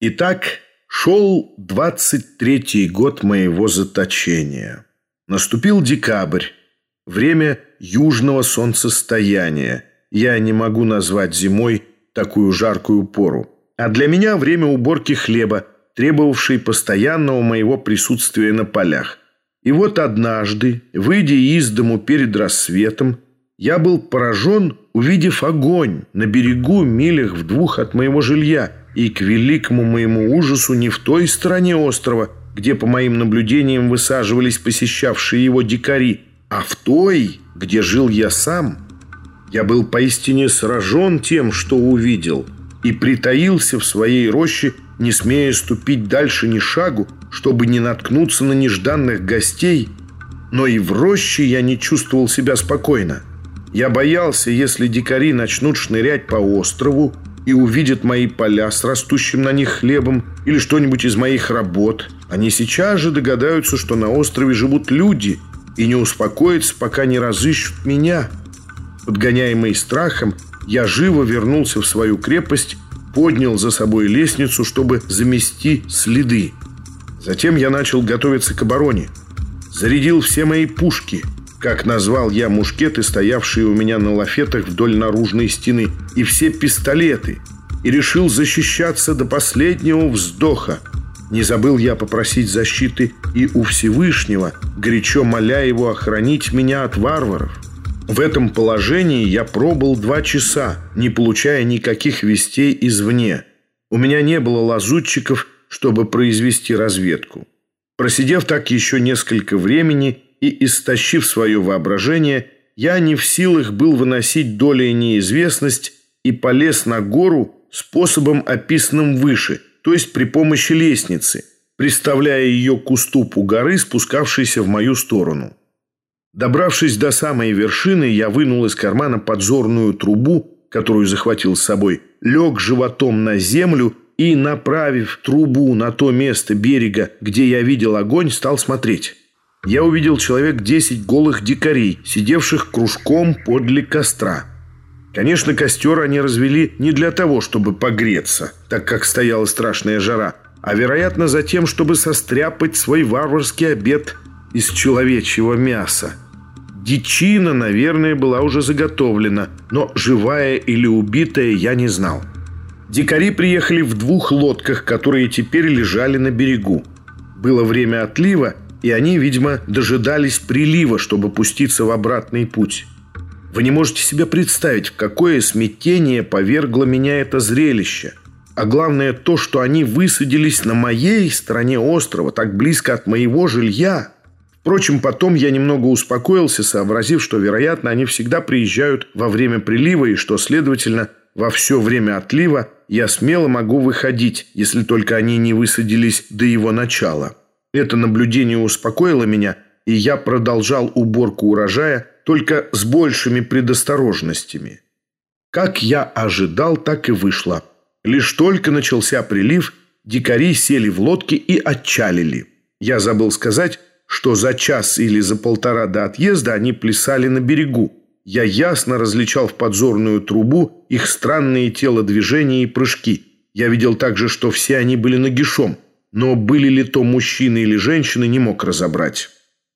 Итак, шел 23-й год моего заточения. Наступил декабрь, время южного солнцестояния. Я не могу назвать зимой такую жаркую пору. А для меня время уборки хлеба, требовавшей постоянного моего присутствия на полях. И вот однажды, выйдя из дому перед рассветом, я был поражен, увидев огонь на берегу милях в двух от моего жилья – и к великому моему ужасу не в той стороне острова, где, по моим наблюдениям, высаживались посещавшие его дикари, а в той, где жил я сам. Я был поистине сражен тем, что увидел, и притаился в своей роще, не смея ступить дальше ни шагу, чтобы не наткнуться на нежданных гостей, но и в роще я не чувствовал себя спокойно. Я боялся, если дикари начнут шнырять по острову, и увидят мои поля с растущим на них хлебом или что-нибудь из моих работ, они сейчас же догадаются, что на острове живут люди и не успокоятся, пока не разыщут меня. Подгоняемый страхом, я живо вернулся в свою крепость, поднял за собой лестницу, чтобы замести следы. Затем я начал готовиться к обороне. Зарядил все мои пушки – как назвал я мушкеты, стоявшие у меня на лафетах вдоль наружной стены, и все пистолеты, и решил защищаться до последнего вздоха. Не забыл я попросить защиты и у Всевышнего, горячо моля его охранить меня от варваров. В этом положении я пробыл два часа, не получая никаких вестей извне. У меня не было лазутчиков, чтобы произвести разведку. Просидев так еще несколько времени, и, истощив свое воображение, я не в силах был выносить долей неизвестность и полез на гору способом, описанным выше, то есть при помощи лестницы, приставляя ее к уступу горы, спускавшейся в мою сторону. Добравшись до самой вершины, я вынул из кармана подзорную трубу, которую захватил с собой, лег животом на землю и, направив трубу на то место берега, где я видел огонь, стал смотреть я увидел человек десять голых дикарей, сидевших кружком подле костра. Конечно, костер они развели не для того, чтобы погреться, так как стояла страшная жара, а, вероятно, за тем, чтобы состряпать свой варварский обед из человечьего мяса. Дичина, наверное, была уже заготовлена, но живая или убитая я не знал. Дикари приехали в двух лодках, которые теперь лежали на берегу. Было время отлива, и они, видимо, дожидались прилива, чтобы пуститься в обратный путь. Вы не можете себе представить, какое смятение повергло меня это зрелище. А главное то, что они высадились на моей стороне острова, так близко от моего жилья. Впрочем, потом я немного успокоился, сообразив, что, вероятно, они всегда приезжают во время прилива и что, следовательно, во все время отлива я смело могу выходить, если только они не высадились до его начала. Это наблюдение успокоило меня, и я продолжал уборку урожая только с большими предосторожностями. Как я ожидал, так и вышло. Лишь только начался прилив, дикари сели в лодки и отчалили. Я забыл сказать, что за час или за полтора до отъезда они плясали на берегу. Я ясно различал в подзорную трубу их странные телодвижения и прыжки. Я видел также, что все они были нагишом – но были ли то мужчины или женщины, не мог разобрать.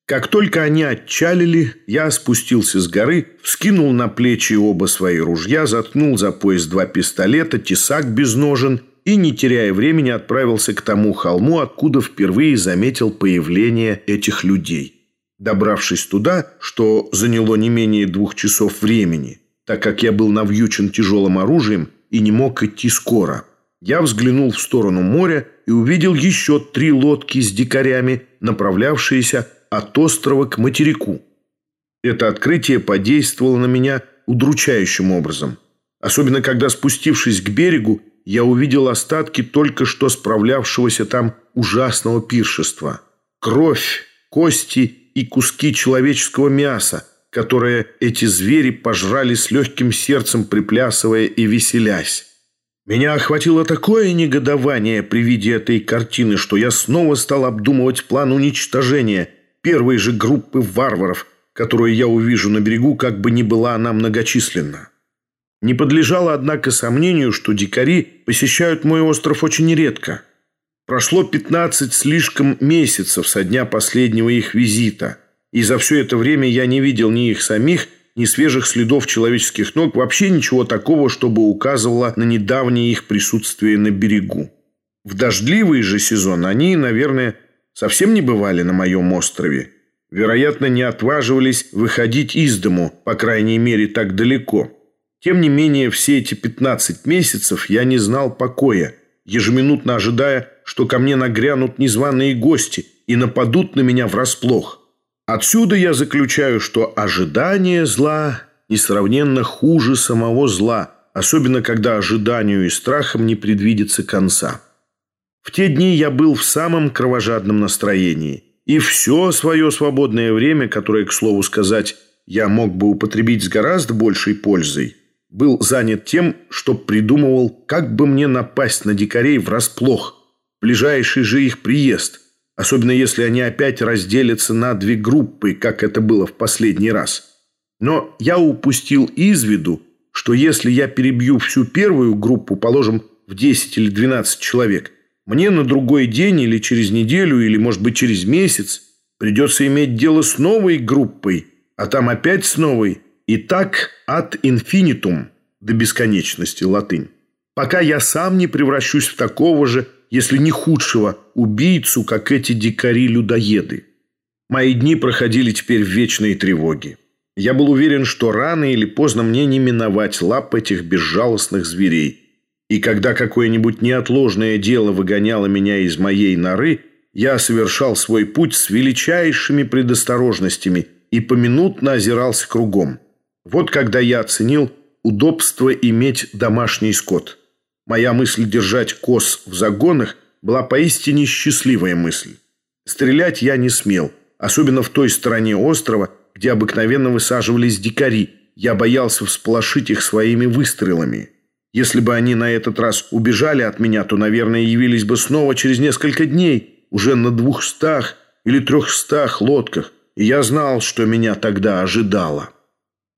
Как только они отчалили, я спустился с горы, вскинул на плечи оба свои ружья, заткнул за пояс два пистолета, тесак без ножен и, не теряя времени, отправился к тому холму, откуда впервые заметил появление этих людей. Добравшись туда, что заняло не менее двух часов времени, так как я был навьючен тяжелым оружием и не мог идти скоро, я взглянул в сторону моря и увидел еще три лодки с дикарями, направлявшиеся от острова к материку. Это открытие подействовало на меня удручающим образом. Особенно, когда, спустившись к берегу, я увидел остатки только что справлявшегося там ужасного пиршества. Кровь, кости и куски человеческого мяса, которые эти звери пожрали с легким сердцем, приплясывая и веселясь. Меня охватило такое негодование при виде этой картины, что я снова стал обдумывать план уничтожения первой же группы варваров, которую я увижу на берегу, как бы ни была она многочисленна. Не подлежало, однако, сомнению, что дикари посещают мой остров очень редко. Прошло 15 слишком месяцев со дня последнего их визита, и за все это время я не видел ни их самих, ни свежих следов человеческих ног, вообще ничего такого, чтобы указывало на недавнее их присутствие на берегу. В дождливый же сезон они, наверное, совсем не бывали на моем острове. Вероятно, не отваживались выходить из дому, по крайней мере, так далеко. Тем не менее, все эти 15 месяцев я не знал покоя, ежеминутно ожидая, что ко мне нагрянут незваные гости и нападут на меня врасплох. Отсюда я заключаю, что ожидание зла несравненно хуже самого зла, особенно когда ожиданию и страхом не предвидится конца. В те дни я был в самом кровожадном настроении, и все свое свободное время, которое, к слову сказать, я мог бы употребить с гораздо большей пользой, был занят тем, что придумывал, как бы мне напасть на дикарей врасплох, ближайший же их приезд – особенно если они опять разделятся на две группы, как это было в последний раз. Но я упустил из виду, что если я перебью всю первую группу, положим, в 10 или 12 человек, мне на другой день или через неделю, или, может быть, через месяц придется иметь дело с новой группой, а там опять с новой, и так ad infinitum, до бесконечности латынь. Пока я сам не превращусь в такого же если не худшего, убийцу, как эти дикари-людоеды. Мои дни проходили теперь в вечной тревоге. Я был уверен, что рано или поздно мне не миновать лап этих безжалостных зверей. И когда какое-нибудь неотложное дело выгоняло меня из моей норы, я совершал свой путь с величайшими предосторожностями и поминутно озирался кругом. Вот когда я оценил удобство иметь домашний скот – Моя мысль держать коз в загонах была поистине счастливая мысль. Стрелять я не смел, особенно в той стороне острова, где обыкновенно высаживались дикари. Я боялся всполошить их своими выстрелами. Если бы они на этот раз убежали от меня, то, наверное, явились бы снова через несколько дней, уже на двухстах или трехстах лодках, и я знал, что меня тогда ожидало.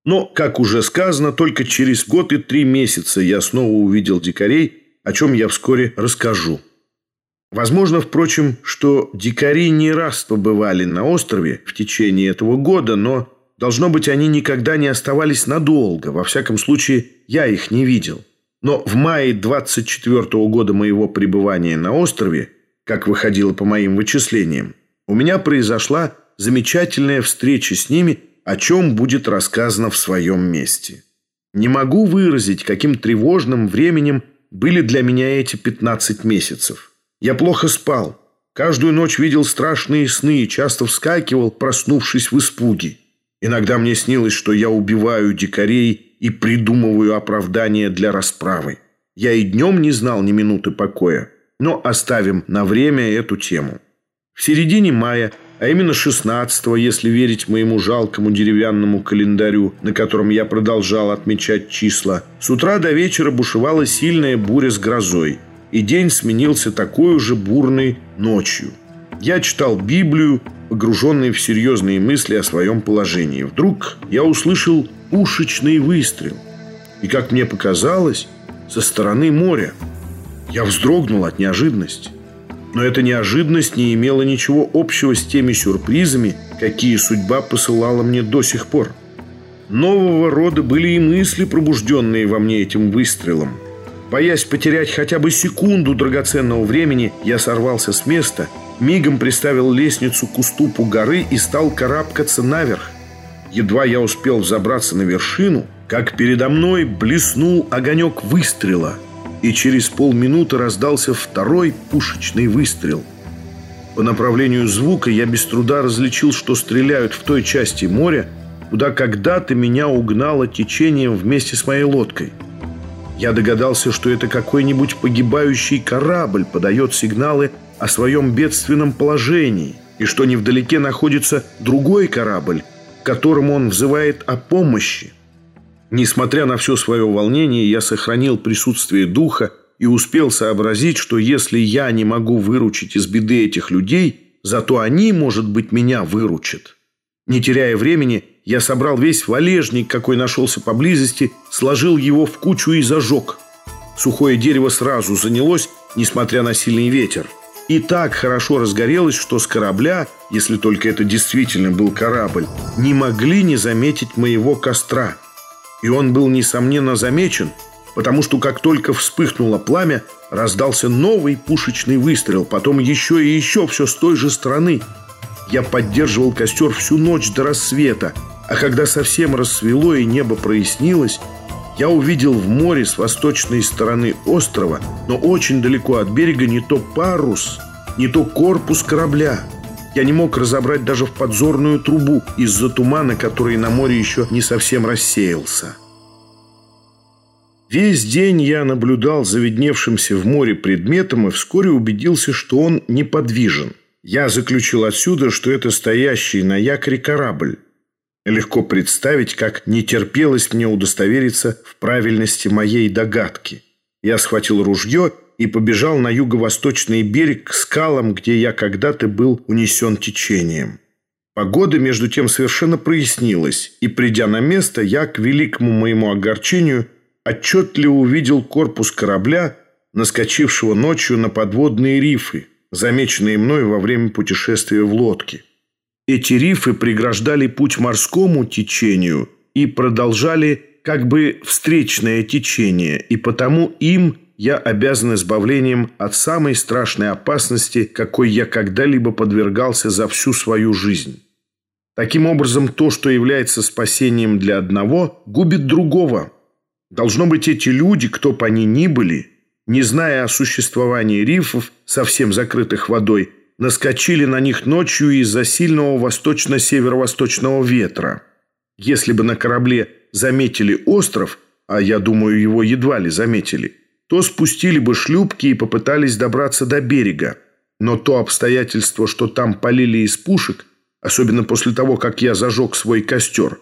Но, как уже сказано, только через год и три месяца я снова увидел дикарей, о чем я вскоре расскажу. Возможно, впрочем, что дикари не раз побывали на острове в течение этого года, но, должно быть, они никогда не оставались надолго. Во всяком случае, я их не видел. Но в мае 24 -го года моего пребывания на острове, как выходило по моим вычислениям, у меня произошла замечательная встреча с ними – о чем будет рассказано в своем месте. Не могу выразить, каким тревожным временем были для меня эти 15 месяцев. Я плохо спал. Каждую ночь видел страшные сны и часто вскакивал, проснувшись в испуге. Иногда мне снилось, что я убиваю дикарей и придумываю оправдания для расправы. Я и днем не знал ни минуты покоя. Но оставим на время эту тему. В середине мая а именно 16-го, если верить моему жалкому деревянному календарю, на котором я продолжал отмечать числа, с утра до вечера бушевала сильная буря с грозой, и день сменился такой же бурной ночью. Я читал Библию, погруженный в серьезные мысли о своем положении. Вдруг я услышал пушечный выстрел. И, как мне показалось, со стороны моря. Я вздрогнул от неожиданности. Но эта неожиданность не имела ничего общего с теми сюрпризами, какие судьба посылала мне до сих пор. Нового рода были и мысли, пробужденные во мне этим выстрелом. Боясь потерять хотя бы секунду драгоценного времени, я сорвался с места, мигом приставил лестницу к уступу горы и стал карабкаться наверх. Едва я успел взобраться на вершину, как передо мной блеснул огонек выстрела – и через полминуты раздался второй пушечный выстрел. По направлению звука я без труда различил, что стреляют в той части моря, куда когда-то меня угнало течением вместе с моей лодкой. Я догадался, что это какой-нибудь погибающий корабль подает сигналы о своем бедственном положении, и что невдалеке находится другой корабль, которому он взывает о помощи. Несмотря на все свое волнение, я сохранил присутствие духа и успел сообразить, что если я не могу выручить из беды этих людей, зато они, может быть, меня выручат. Не теряя времени, я собрал весь валежник, какой нашелся поблизости, сложил его в кучу и зажег. Сухое дерево сразу занялось, несмотря на сильный ветер. И так хорошо разгорелось, что с корабля, если только это действительно был корабль, не могли не заметить моего костра. И он был, несомненно, замечен, потому что как только вспыхнуло пламя, раздался новый пушечный выстрел, потом еще и еще все с той же стороны – я поддерживал костер всю ночь до рассвета, а когда совсем рассвело и небо прояснилось, я увидел в море с восточной стороны острова, но очень далеко от берега, не то парус, не то корпус корабля. Я не мог разобрать даже в подзорную трубу из-за тумана, который на море еще не совсем рассеялся. Весь день я наблюдал за видневшимся в море предметом и вскоре убедился, что он неподвижен. Я заключил отсюда, что это стоящий на якоре корабль. Легко представить, как не терпелось мне удостовериться в правильности моей догадки. Я схватил ружье и побежал на юго-восточный берег к скалам, где я когда-то был унесен течением. Погода, между тем, совершенно прояснилась, и, придя на место, я, к великому моему огорчению, отчетливо увидел корпус корабля, наскочившего ночью на подводные рифы, замеченные мной во время путешествия в лодке. Эти рифы преграждали путь морскому течению и продолжали как бы встречное течение, и потому им я обязан избавлением от самой страшной опасности, какой я когда-либо подвергался за всю свою жизнь. Таким образом, то, что является спасением для одного, губит другого. Должно быть, эти люди, кто бы они ни были, не зная о существовании рифов, совсем закрытых водой, наскочили на них ночью из-за сильного восточно-северо-восточного ветра. Если бы на корабле заметили остров, а я думаю, его едва ли заметили, то спустили бы шлюпки и попытались добраться до берега. Но то обстоятельство, что там полили из пушек, особенно после того, как я зажег свой костер,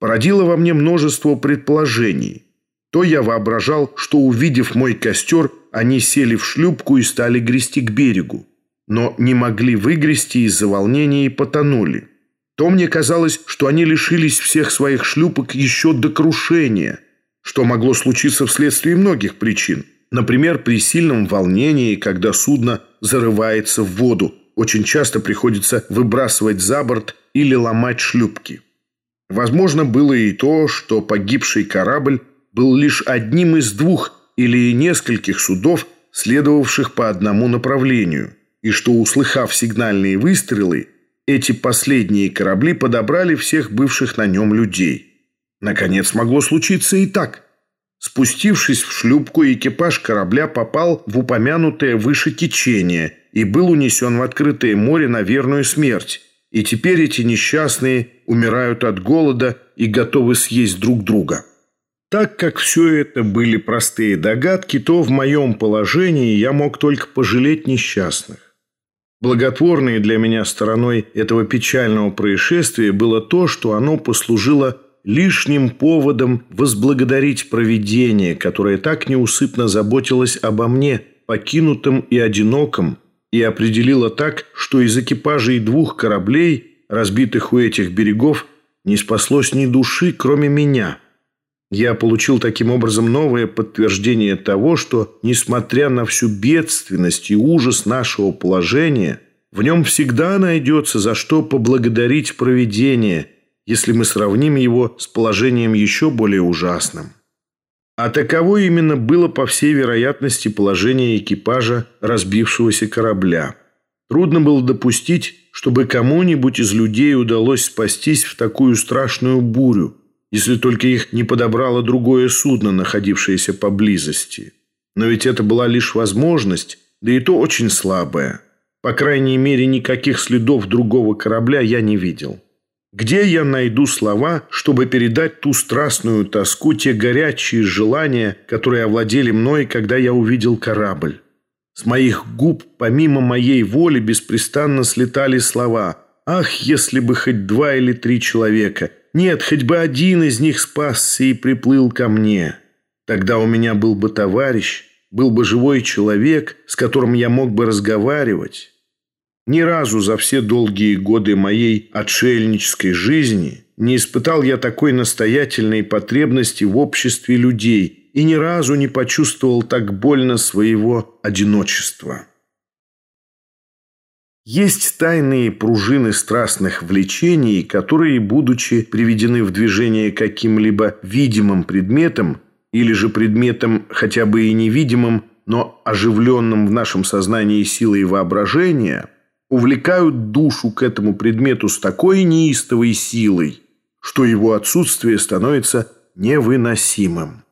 породило во мне множество предположений – то я воображал, что, увидев мой костер, они сели в шлюпку и стали грести к берегу, но не могли выгрести из-за волнения и потонули. То мне казалось, что они лишились всех своих шлюпок еще до крушения, что могло случиться вследствие многих причин. Например, при сильном волнении, когда судно зарывается в воду, очень часто приходится выбрасывать за борт или ломать шлюпки. Возможно, было и то, что погибший корабль был лишь одним из двух или нескольких судов, следовавших по одному направлению, и что, услыхав сигнальные выстрелы, эти последние корабли подобрали всех бывших на нем людей. Наконец могло случиться и так. Спустившись в шлюпку, экипаж корабля попал в упомянутое выше течение и был унесен в открытое море на верную смерть. И теперь эти несчастные умирают от голода и готовы съесть друг друга. Так как все это были простые догадки, то в моем положении я мог только пожалеть несчастных. Благотворной для меня стороной этого печального происшествия было то, что оно послужило лишним поводом возблагодарить провидение, которое так неусыпно заботилось обо мне, покинутом и одиноком, и определило так, что из экипажей двух кораблей, разбитых у этих берегов, не спаслось ни души, кроме меня – я получил таким образом новое подтверждение того, что, несмотря на всю бедственность и ужас нашего положения, в нем всегда найдется за что поблагодарить провидение, если мы сравним его с положением еще более ужасным. А таково именно было, по всей вероятности, положение экипажа разбившегося корабля. Трудно было допустить, чтобы кому-нибудь из людей удалось спастись в такую страшную бурю – если только их не подобрало другое судно, находившееся поблизости. Но ведь это была лишь возможность, да и то очень слабая. По крайней мере, никаких следов другого корабля я не видел. Где я найду слова, чтобы передать ту страстную тоску, те горячие желания, которые овладели мной, когда я увидел корабль? С моих губ, помимо моей воли, беспрестанно слетали слова «Ах, если бы хоть два или три человека!» Нет, хоть бы один из них спасся и приплыл ко мне. Тогда у меня был бы товарищ, был бы живой человек, с которым я мог бы разговаривать. Ни разу за все долгие годы моей отшельнической жизни не испытал я такой настоятельной потребности в обществе людей и ни разу не почувствовал так больно своего одиночества. Есть тайные пружины страстных влечений, которые, будучи приведены в движение каким-либо видимым предметом или же предметом хотя бы и невидимым, но оживленным в нашем сознании силой воображения, увлекают душу к этому предмету с такой неистовой силой, что его отсутствие становится невыносимым.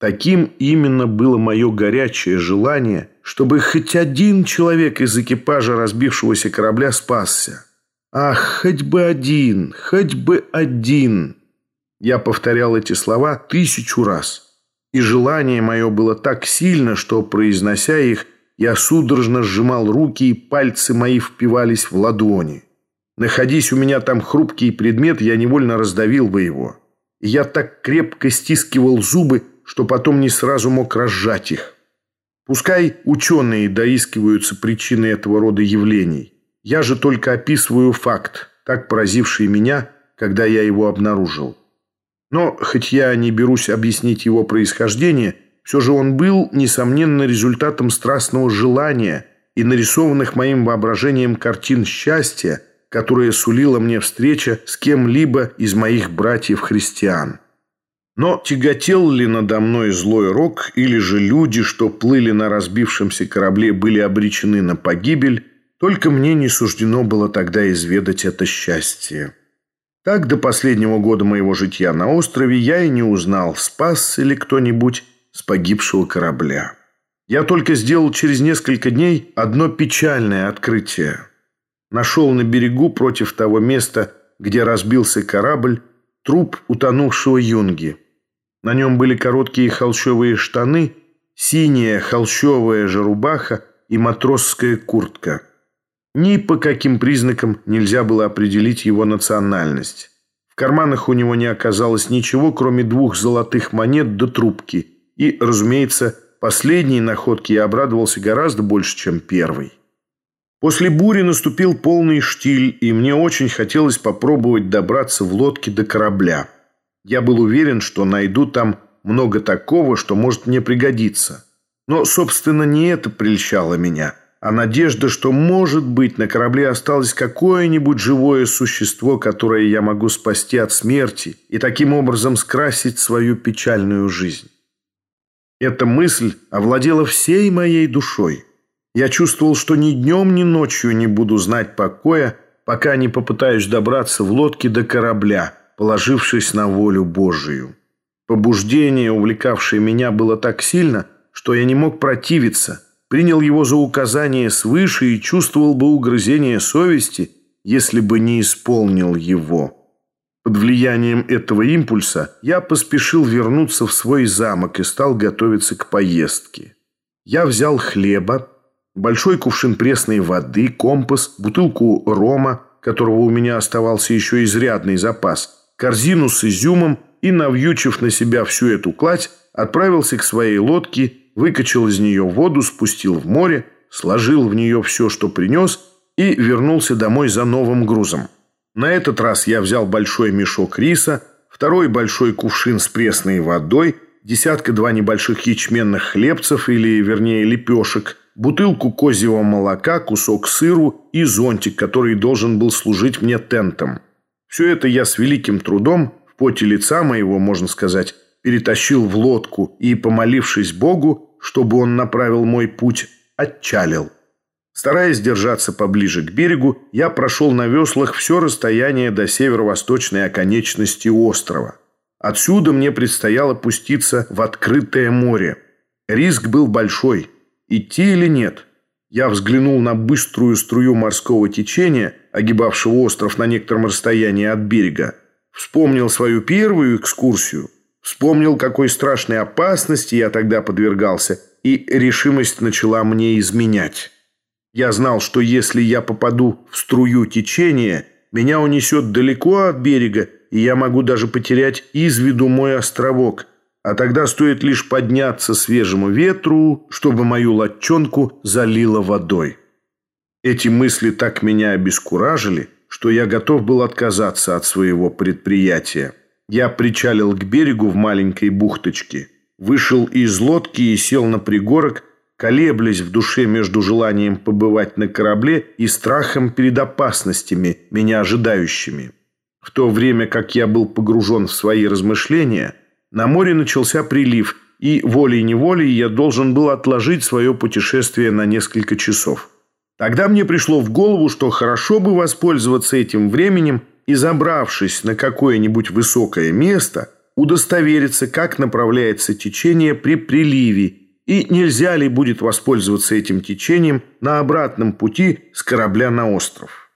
Таким именно было мое горячее желание, чтобы хоть один человек из экипажа разбившегося корабля спасся. Ах, хоть бы один, хоть бы один. Я повторял эти слова тысячу раз. И желание мое было так сильно, что, произнося их, я судорожно сжимал руки, и пальцы мои впивались в ладони. Находись у меня там хрупкий предмет, я невольно раздавил бы его. И я так крепко стискивал зубы, что потом не сразу мог разжать их. Пускай ученые доискиваются причины этого рода явлений. Я же только описываю факт, так поразивший меня, когда я его обнаружил. Но, хоть я не берусь объяснить его происхождение, все же он был, несомненно, результатом страстного желания и нарисованных моим воображением картин счастья, которое сулила мне встреча с кем-либо из моих братьев-христиан. Но тяготел ли надо мной злой рок, или же люди, что плыли на разбившемся корабле, были обречены на погибель, только мне не суждено было тогда изведать это счастье. Так до последнего года моего житья на острове я и не узнал, спасся ли кто-нибудь с погибшего корабля. Я только сделал через несколько дней одно печальное открытие. Нашел на берегу против того места, где разбился корабль, труп утонувшего юнги. На нем были короткие холщовые штаны, синяя холщовая же рубаха и матросская куртка. Ни по каким признакам нельзя было определить его национальность. В карманах у него не оказалось ничего, кроме двух золотых монет до трубки. И, разумеется, последней находке я обрадовался гораздо больше, чем первой. После бури наступил полный штиль, и мне очень хотелось попробовать добраться в лодке до корабля. Я был уверен, что найду там много такого, что может мне пригодиться. Но, собственно, не это прельщало меня – а надежда, что, может быть, на корабле осталось какое-нибудь живое существо, которое я могу спасти от смерти и таким образом скрасить свою печальную жизнь. Эта мысль овладела всей моей душой. Я чувствовал, что ни днем, ни ночью не буду знать покоя, пока не попытаюсь добраться в лодке до корабля, положившись на волю Божию. Побуждение, увлекавшее меня, было так сильно, что я не мог противиться – принял его за указание свыше и чувствовал бы угрызение совести, если бы не исполнил его. Под влиянием этого импульса я поспешил вернуться в свой замок и стал готовиться к поездке. Я взял хлеба, большой кувшин пресной воды, компас, бутылку рома, которого у меня оставался еще изрядный запас, корзину с изюмом и, навьючив на себя всю эту кладь, отправился к своей лодке выкачал из нее воду, спустил в море, сложил в нее все, что принес, и вернулся домой за новым грузом. На этот раз я взял большой мешок риса, второй большой кувшин с пресной водой, десятка-два небольших ячменных хлебцев, или, вернее, лепешек, бутылку козьего молока, кусок сыру и зонтик, который должен был служить мне тентом. Все это я с великим трудом, в поте лица моего, можно сказать, перетащил в лодку и, помолившись Богу, чтобы он направил мой путь, отчалил. Стараясь держаться поближе к берегу, я прошел на веслах все расстояние до северо-восточной оконечности острова. Отсюда мне предстояло пуститься в открытое море. Риск был большой. Идти или нет? Я взглянул на быструю струю морского течения, огибавшего остров на некотором расстоянии от берега. Вспомнил свою первую экскурсию – Вспомнил, какой страшной опасности я тогда подвергался, и решимость начала мне изменять. Я знал, что если я попаду в струю течения, меня унесет далеко от берега, и я могу даже потерять из виду мой островок, а тогда стоит лишь подняться свежему ветру, чтобы мою лодчонку залило водой. Эти мысли так меня обескуражили, что я готов был отказаться от своего предприятия. Я причалил к берегу в маленькой бухточке, вышел из лодки и сел на пригорок, колеблясь в душе между желанием побывать на корабле и страхом перед опасностями, меня ожидающими. В то время как я был погружен в свои размышления, на море начался прилив, и волей-неволей я должен был отложить свое путешествие на несколько часов. Тогда мне пришло в голову, что хорошо бы воспользоваться этим временем и, забравшись на какое-нибудь высокое место, удостовериться, как направляется течение при приливе и нельзя ли будет воспользоваться этим течением на обратном пути с корабля на остров.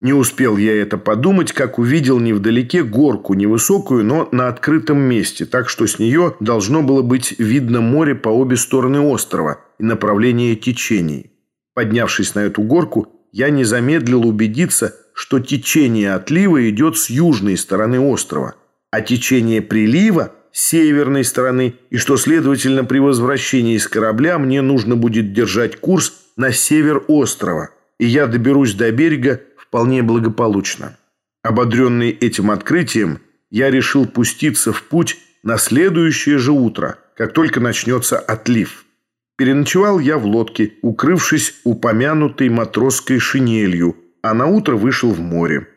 Не успел я это подумать, как увидел невдалеке горку, невысокую, но на открытом месте, так что с нее должно было быть видно море по обе стороны острова и направление течений. Поднявшись на эту горку, я не замедлил убедиться, что течение отлива идет с южной стороны острова, а течение прилива северной стороны, и что, следовательно, при возвращении с корабля мне нужно будет держать курс на север острова, и я доберусь до берега вполне благополучно. Ободренный этим открытием, я решил пуститься в путь на следующее же утро, как только начнется отлив. Переночевал я в лодке, укрывшись упомянутой матросской шинелью, а на утро вышел в море.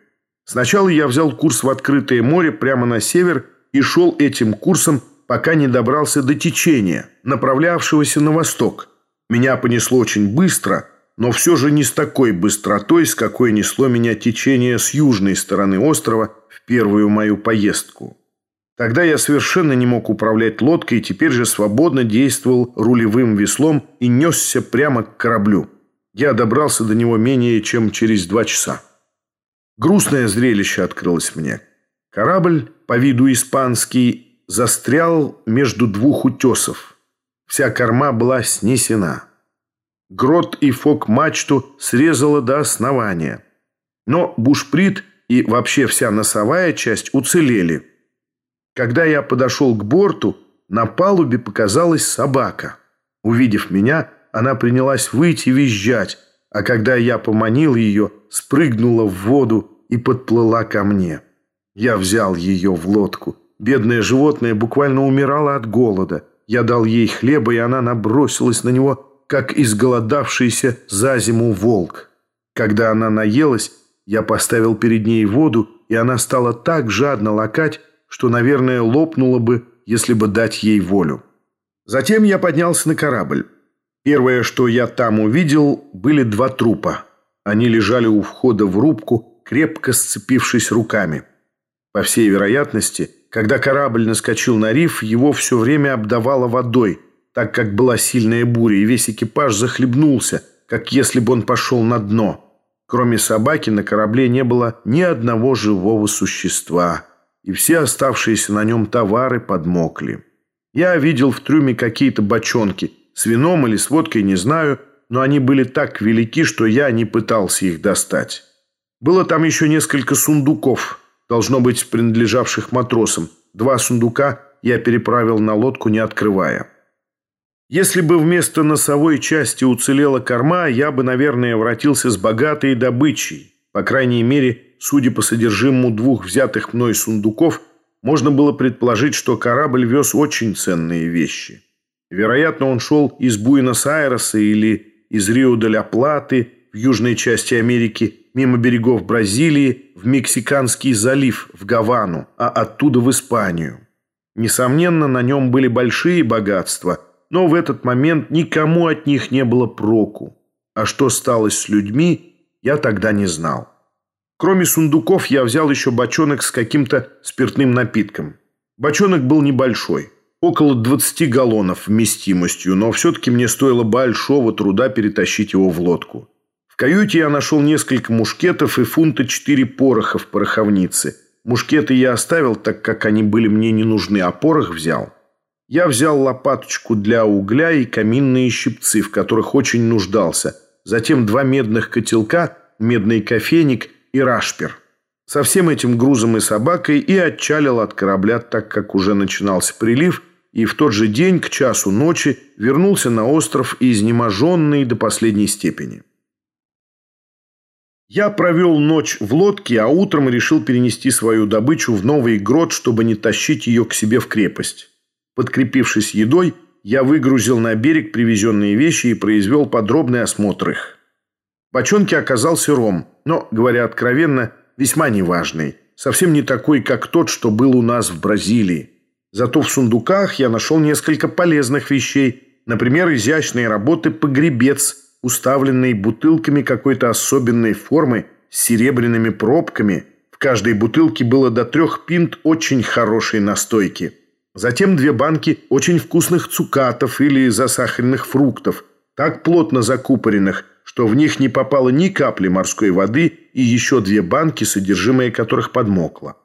Сначала я взял курс в открытое море прямо на север и шел этим курсом, пока не добрался до течения, направлявшегося на восток. Меня понесло очень быстро, но все же не с такой быстротой, с какой несло меня течение с южной стороны острова в первую мою поездку. Тогда я совершенно не мог управлять лодкой теперь же свободно действовал рулевым веслом и несся прямо к кораблю. Я добрался до него менее чем через два часа. Грустное зрелище открылось мне. Корабль, по виду испанский, застрял между двух утесов. Вся корма была снесена. Грот и фок-мачту срезало до основания. Но бушприт и вообще вся носовая часть уцелели. Когда я подошел к борту, на палубе показалась собака. Увидев меня, она принялась выйти и визжать, а когда я поманил ее, спрыгнула в воду и подплыла ко мне. Я взял ее в лодку. Бедное животное буквально умирало от голода. Я дал ей хлеба, и она набросилась на него, как изголодавшийся за зиму волк. Когда она наелась, я поставил перед ней воду, и она стала так жадно лакать, что, наверное, лопнула бы, если бы дать ей волю. Затем я поднялся на корабль. Первое, что я там увидел, были два трупа. Они лежали у входа в рубку, крепко сцепившись руками. По всей вероятности, когда корабль наскочил на риф, его все время обдавало водой, так как была сильная буря, и весь экипаж захлебнулся, как если бы он пошел на дно. Кроме собаки на корабле не было ни одного живого существа, и все оставшиеся на нем товары подмокли. Я видел в трюме какие-то бочонки, с вином или с водкой не знаю, но они были так велики, что я не пытался их достать. Было там еще несколько сундуков, должно быть, принадлежавших матросам. Два сундука я переправил на лодку, не открывая. Если бы вместо носовой части уцелела корма, я бы, наверное, вратился с богатой добычей. По крайней мере, судя по содержимому двух взятых мной сундуков, можно было предположить, что корабль вез очень ценные вещи. Вероятно, он шел из Буэнос-Айреса или из Рио-де-ля-Платы в южной части Америки мимо берегов Бразилии в Мексиканский залив, в Гавану, а оттуда в Испанию. Несомненно, на нем были большие богатства, но в этот момент никому от них не было проку. А что стало с людьми, я тогда не знал. Кроме сундуков я взял еще бочонок с каким-то спиртным напитком. Бочонок был небольшой, около 20 галлонов вместимостью, но все-таки мне стоило большого труда перетащить его в лодку каюте я нашел несколько мушкетов и фунта четыре пороха в пороховнице. Мушкеты я оставил, так как они были мне не нужны, а порох взял. Я взял лопаточку для угля и каминные щипцы, в которых очень нуждался. Затем два медных котелка, медный кофейник и рашпер. Со всем этим грузом и собакой и отчалил от корабля, так как уже начинался прилив, и в тот же день, к часу ночи, вернулся на остров изнеможенный до последней степени. Я провел ночь в лодке, а утром решил перенести свою добычу в новый грот, чтобы не тащить ее к себе в крепость. Подкрепившись едой, я выгрузил на берег привезенные вещи и произвел подробный осмотр их. В бочонке оказался ром, но, говоря откровенно, весьма неважный. Совсем не такой, как тот, что был у нас в Бразилии. Зато в сундуках я нашел несколько полезных вещей. Например, изящные работы «Погребец», уставленный бутылками какой-то особенной формы с серебряными пробками. В каждой бутылке было до трех пинт очень хорошей настойки. Затем две банки очень вкусных цукатов или засахаренных фруктов, так плотно закупоренных, что в них не попало ни капли морской воды и еще две банки, содержимое которых подмокло.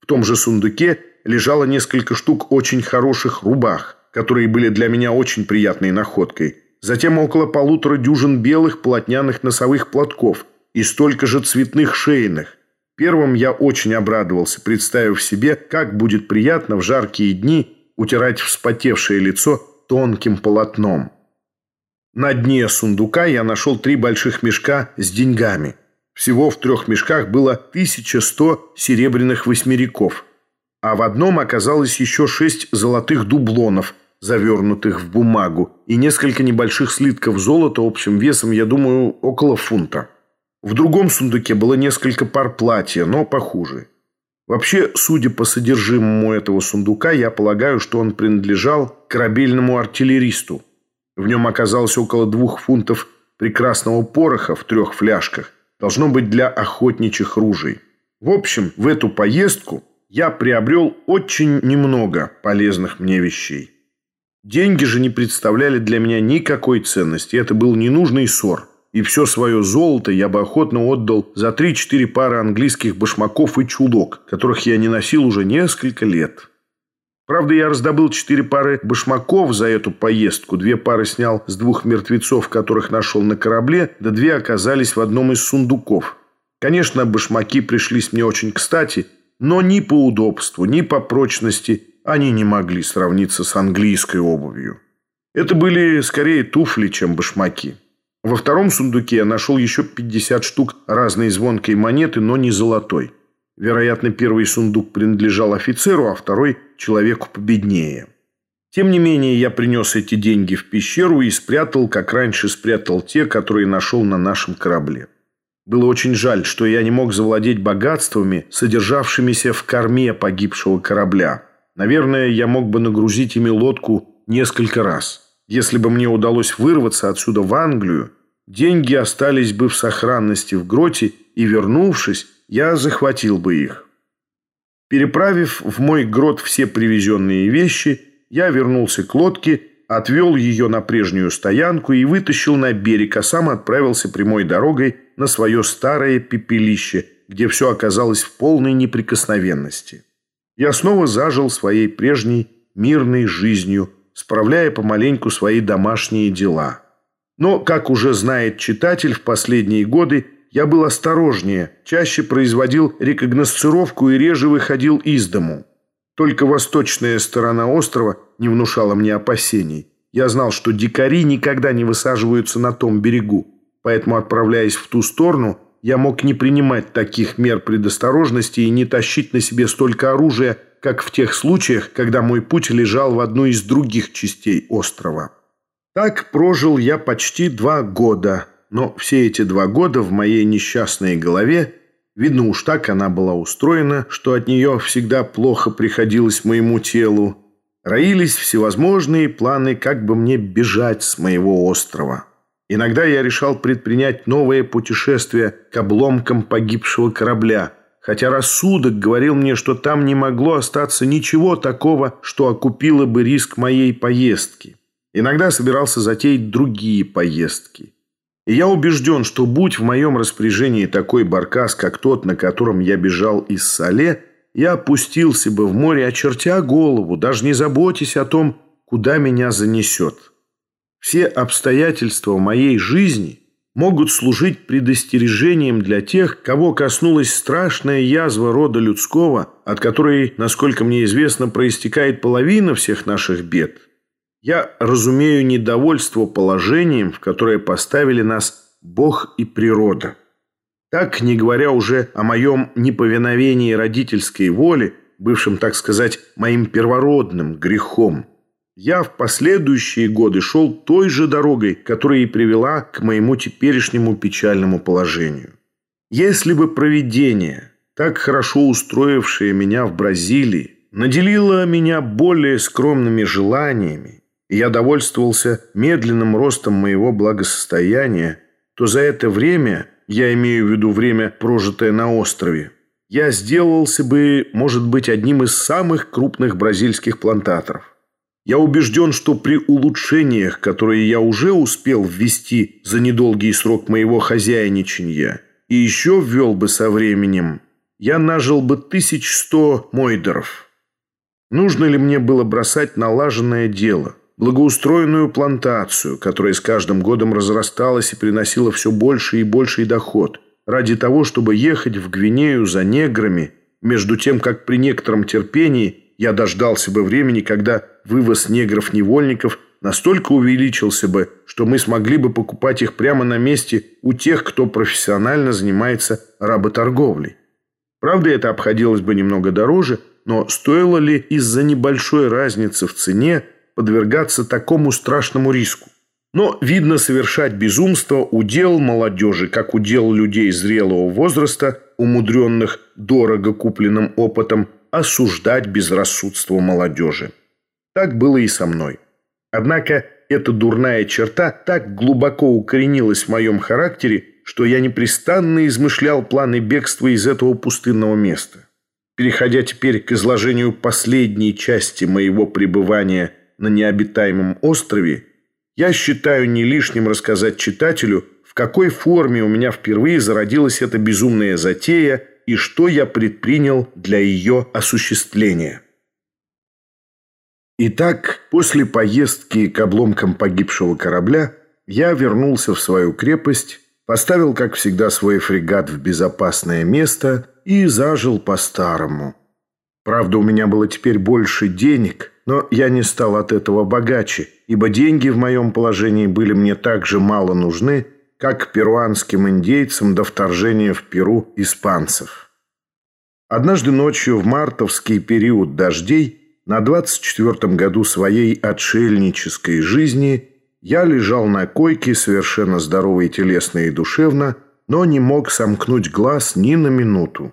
В том же сундуке лежало несколько штук очень хороших рубах, которые были для меня очень приятной находкой – затем около полутора дюжин белых полотняных носовых платков и столько же цветных шейных. Первым я очень обрадовался, представив себе, как будет приятно в жаркие дни утирать вспотевшее лицо тонким полотном. На дне сундука я нашел три больших мешка с деньгами. Всего в трех мешках было 1100 серебряных восьмериков, а в одном оказалось еще шесть золотых дублонов – завернутых в бумагу, и несколько небольших слитков золота общим весом, я думаю, около фунта. В другом сундуке было несколько пар платья, но похуже. Вообще, судя по содержимому этого сундука, я полагаю, что он принадлежал корабельному артиллеристу. В нем оказалось около двух фунтов прекрасного пороха в трех фляжках. Должно быть для охотничьих ружей. В общем, в эту поездку я приобрел очень немного полезных мне вещей. Деньги же не представляли для меня никакой ценности. Это был ненужный ссор. И все свое золото я бы охотно отдал за 3-4 пары английских башмаков и чулок, которых я не носил уже несколько лет. Правда, я раздобыл четыре пары башмаков за эту поездку. Две пары снял с двух мертвецов, которых нашел на корабле, да две оказались в одном из сундуков. Конечно, башмаки пришлись мне очень кстати, но ни по удобству, ни по прочности они не могли сравниться с английской обувью. Это были скорее туфли, чем башмаки. Во втором сундуке я нашел еще 50 штук разной звонкой монеты, но не золотой. Вероятно, первый сундук принадлежал офицеру, а второй – человеку победнее. Тем не менее, я принес эти деньги в пещеру и спрятал, как раньше спрятал те, которые нашел на нашем корабле. Было очень жаль, что я не мог завладеть богатствами, содержавшимися в корме погибшего корабля. Наверное, я мог бы нагрузить ими лодку несколько раз. Если бы мне удалось вырваться отсюда в Англию, деньги остались бы в сохранности в гроте, и, вернувшись, я захватил бы их. Переправив в мой грот все привезенные вещи, я вернулся к лодке, отвел ее на прежнюю стоянку и вытащил на берег, а сам отправился прямой дорогой на свое старое пепелище, где все оказалось в полной неприкосновенности я снова зажил своей прежней мирной жизнью, справляя помаленьку свои домашние дела. Но, как уже знает читатель, в последние годы я был осторожнее, чаще производил рекогносцировку и реже выходил из дому. Только восточная сторона острова не внушала мне опасений. Я знал, что дикари никогда не высаживаются на том берегу, поэтому, отправляясь в ту сторону, я мог не принимать таких мер предосторожности и не тащить на себе столько оружия, как в тех случаях, когда мой путь лежал в одной из других частей острова. Так прожил я почти два года, но все эти два года в моей несчастной голове, видно уж так она была устроена, что от нее всегда плохо приходилось моему телу, роились всевозможные планы, как бы мне бежать с моего острова. Иногда я решал предпринять новое путешествие к обломкам погибшего корабля, хотя рассудок говорил мне, что там не могло остаться ничего такого, что окупило бы риск моей поездки. Иногда собирался затеять другие поездки. И я убежден, что будь в моем распоряжении такой баркас, как тот, на котором я бежал из Сале, я опустился бы в море, очертя голову, даже не заботясь о том, куда меня занесет. Все обстоятельства моей жизни могут служить предостережением для тех, кого коснулась страшная язва рода людского, от которой, насколько мне известно, проистекает половина всех наших бед. Я разумею недовольство положением, в которое поставили нас Бог и природа. Так, не говоря уже о моем неповиновении родительской воле, бывшем, так сказать, моим первородным грехом, я в последующие годы шел той же дорогой, которая и привела к моему теперешнему печальному положению. Если бы провидение, так хорошо устроившее меня в Бразилии, наделило меня более скромными желаниями, и я довольствовался медленным ростом моего благосостояния, то за это время, я имею в виду время, прожитое на острове, я сделался бы, может быть, одним из самых крупных бразильских плантаторов. Я убежден, что при улучшениях, которые я уже успел ввести за недолгий срок моего хозяйничания, и еще ввел бы со временем, я нажил бы 1100 мойдеров. Нужно ли мне было бросать налаженное дело, благоустроенную плантацию, которая с каждым годом разрасталась и приносила все больше и больший доход, ради того, чтобы ехать в Гвинею за неграми, между тем, как при некотором терпении я дождался бы времени, когда вывоз негров-невольников настолько увеличился бы, что мы смогли бы покупать их прямо на месте у тех, кто профессионально занимается работорговлей. Правда, это обходилось бы немного дороже, но стоило ли из-за небольшой разницы в цене подвергаться такому страшному риску? Но, видно, совершать безумство удел молодежи, как удел людей зрелого возраста, умудренных дорого купленным опытом, осуждать безрассудство молодежи. Так было и со мной. Однако эта дурная черта так глубоко укоренилась в моем характере, что я непрестанно измышлял планы бегства из этого пустынного места. Переходя теперь к изложению последней части моего пребывания на необитаемом острове, я считаю не лишним рассказать читателю, в какой форме у меня впервые зародилась эта безумная затея и что я предпринял для ее осуществления. Итак, после поездки к обломкам погибшего корабля я вернулся в свою крепость, поставил, как всегда, свой фрегат в безопасное место и зажил по-старому. Правда, у меня было теперь больше денег, но я не стал от этого богаче, ибо деньги в моем положении были мне так же мало нужны, как перуанским индейцам до вторжения в Перу испанцев. Однажды ночью в мартовский период дождей на 24-м году своей отшельнической жизни я лежал на койке, совершенно здоровый телесно и душевно, но не мог сомкнуть глаз ни на минуту.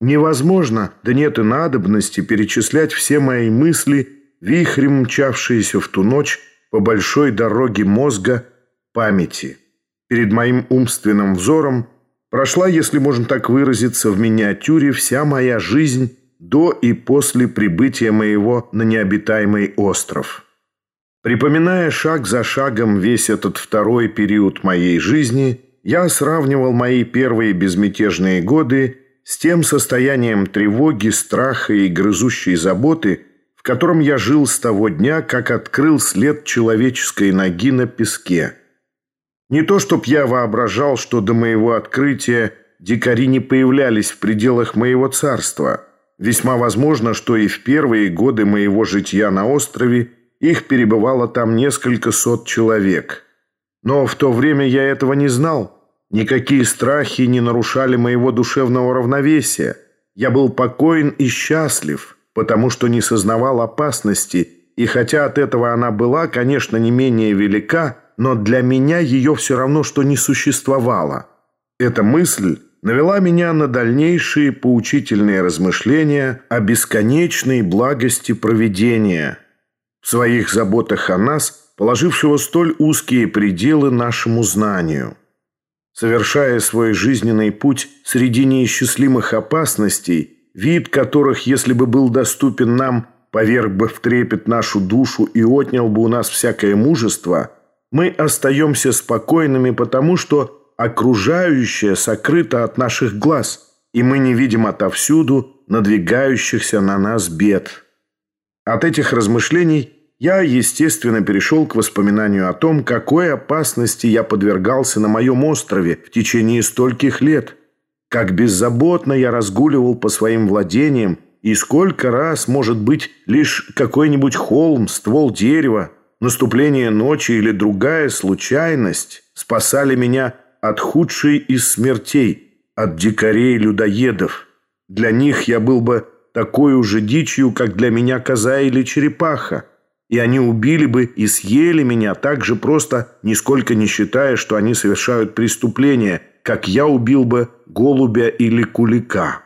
Невозможно, да нет и надобности перечислять все мои мысли, вихрем мчавшиеся в ту ночь по большой дороге мозга памяти. Перед моим умственным взором прошла, если можно так выразиться, в миниатюре вся моя жизнь до и после прибытия моего на необитаемый остров. Припоминая шаг за шагом весь этот второй период моей жизни, я сравнивал мои первые безмятежные годы с тем состоянием тревоги, страха и грызущей заботы, в котором я жил с того дня, как открыл след человеческой ноги на песке – не то, чтоб я воображал, что до моего открытия дикари не появлялись в пределах моего царства. Весьма возможно, что и в первые годы моего житья на острове их перебывало там несколько сот человек. Но в то время я этого не знал. Никакие страхи не нарушали моего душевного равновесия. Я был покоен и счастлив, потому что не сознавал опасности, и хотя от этого она была, конечно, не менее велика, но для меня ее все равно, что не существовало. Эта мысль навела меня на дальнейшие поучительные размышления о бесконечной благости проведения, в своих заботах о нас, положившего столь узкие пределы нашему знанию. Совершая свой жизненный путь среди неисчислимых опасностей, вид которых, если бы был доступен нам, поверг бы в трепет нашу душу и отнял бы у нас всякое мужество – мы остаемся спокойными, потому что окружающее сокрыто от наших глаз, и мы не видим отовсюду надвигающихся на нас бед. От этих размышлений я, естественно, перешел к воспоминанию о том, какой опасности я подвергался на моем острове в течение стольких лет, как беззаботно я разгуливал по своим владениям, и сколько раз, может быть, лишь какой-нибудь холм, ствол дерева, наступление ночи или другая случайность спасали меня от худшей из смертей, от дикарей-людоедов. Для них я был бы такой уже дичью, как для меня коза или черепаха. И они убили бы и съели меня так же просто, нисколько не считая, что они совершают преступление, как я убил бы голубя или кулика.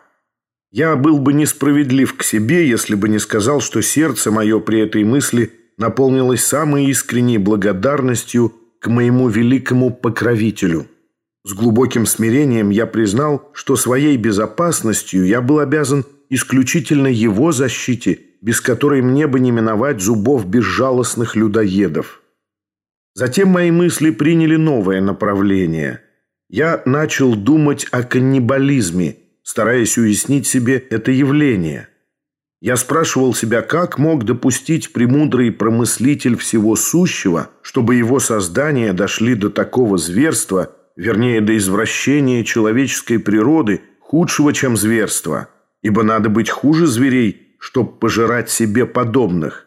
Я был бы несправедлив к себе, если бы не сказал, что сердце мое при этой мысли наполнилось самой искренней благодарностью к моему великому покровителю. С глубоким смирением я признал, что своей безопасностью я был обязан исключительно его защите, без которой мне бы не миновать зубов безжалостных людоедов. Затем мои мысли приняли новое направление. Я начал думать о каннибализме, стараясь уяснить себе это явление. Я спрашивал себя, как мог допустить премудрый промыслитель всего сущего, чтобы его создания дошли до такого зверства, вернее, до извращения человеческой природы, худшего, чем зверство – ибо надо быть хуже зверей, чтоб пожирать себе подобных.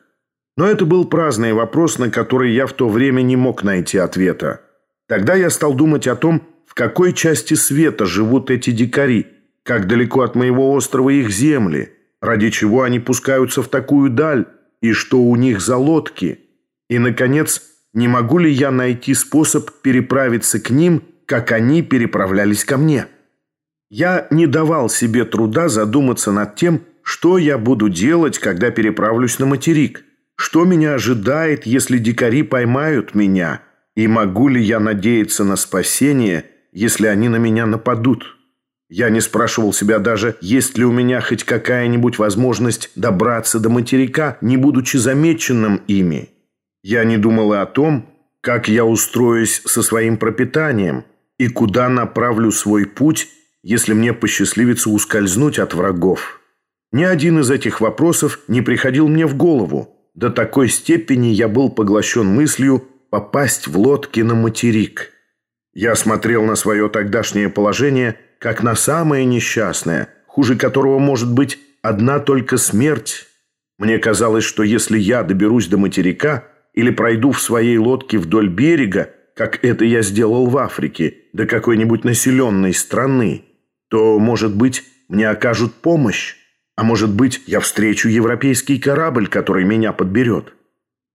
Но это был праздный вопрос, на который я в то время не мог найти ответа. Тогда я стал думать о том, в какой части света живут эти дикари, как далеко от моего острова их земли, ради чего они пускаются в такую даль, и что у них за лодки. И, наконец, не могу ли я найти способ переправиться к ним, как они переправлялись ко мне?» Я не давал себе труда задуматься над тем, что я буду делать, когда переправлюсь на материк. Что меня ожидает, если дикари поймают меня? И могу ли я надеяться на спасение, если они на меня нападут? Я не спрашивал себя даже, есть ли у меня хоть какая-нибудь возможность добраться до материка, не будучи замеченным ими. Я не думал и о том, как я устроюсь со своим пропитанием и куда направлю свой путь, если мне посчастливится ускользнуть от врагов. Ни один из этих вопросов не приходил мне в голову. До такой степени я был поглощен мыслью попасть в лодки на материк. Я смотрел на свое тогдашнее положение как на самое несчастное, хуже которого может быть одна только смерть. Мне казалось, что если я доберусь до материка или пройду в своей лодке вдоль берега, как это я сделал в Африке, до какой-нибудь населенной страны, то, может быть, мне окажут помощь, а может быть, я встречу европейский корабль, который меня подберет.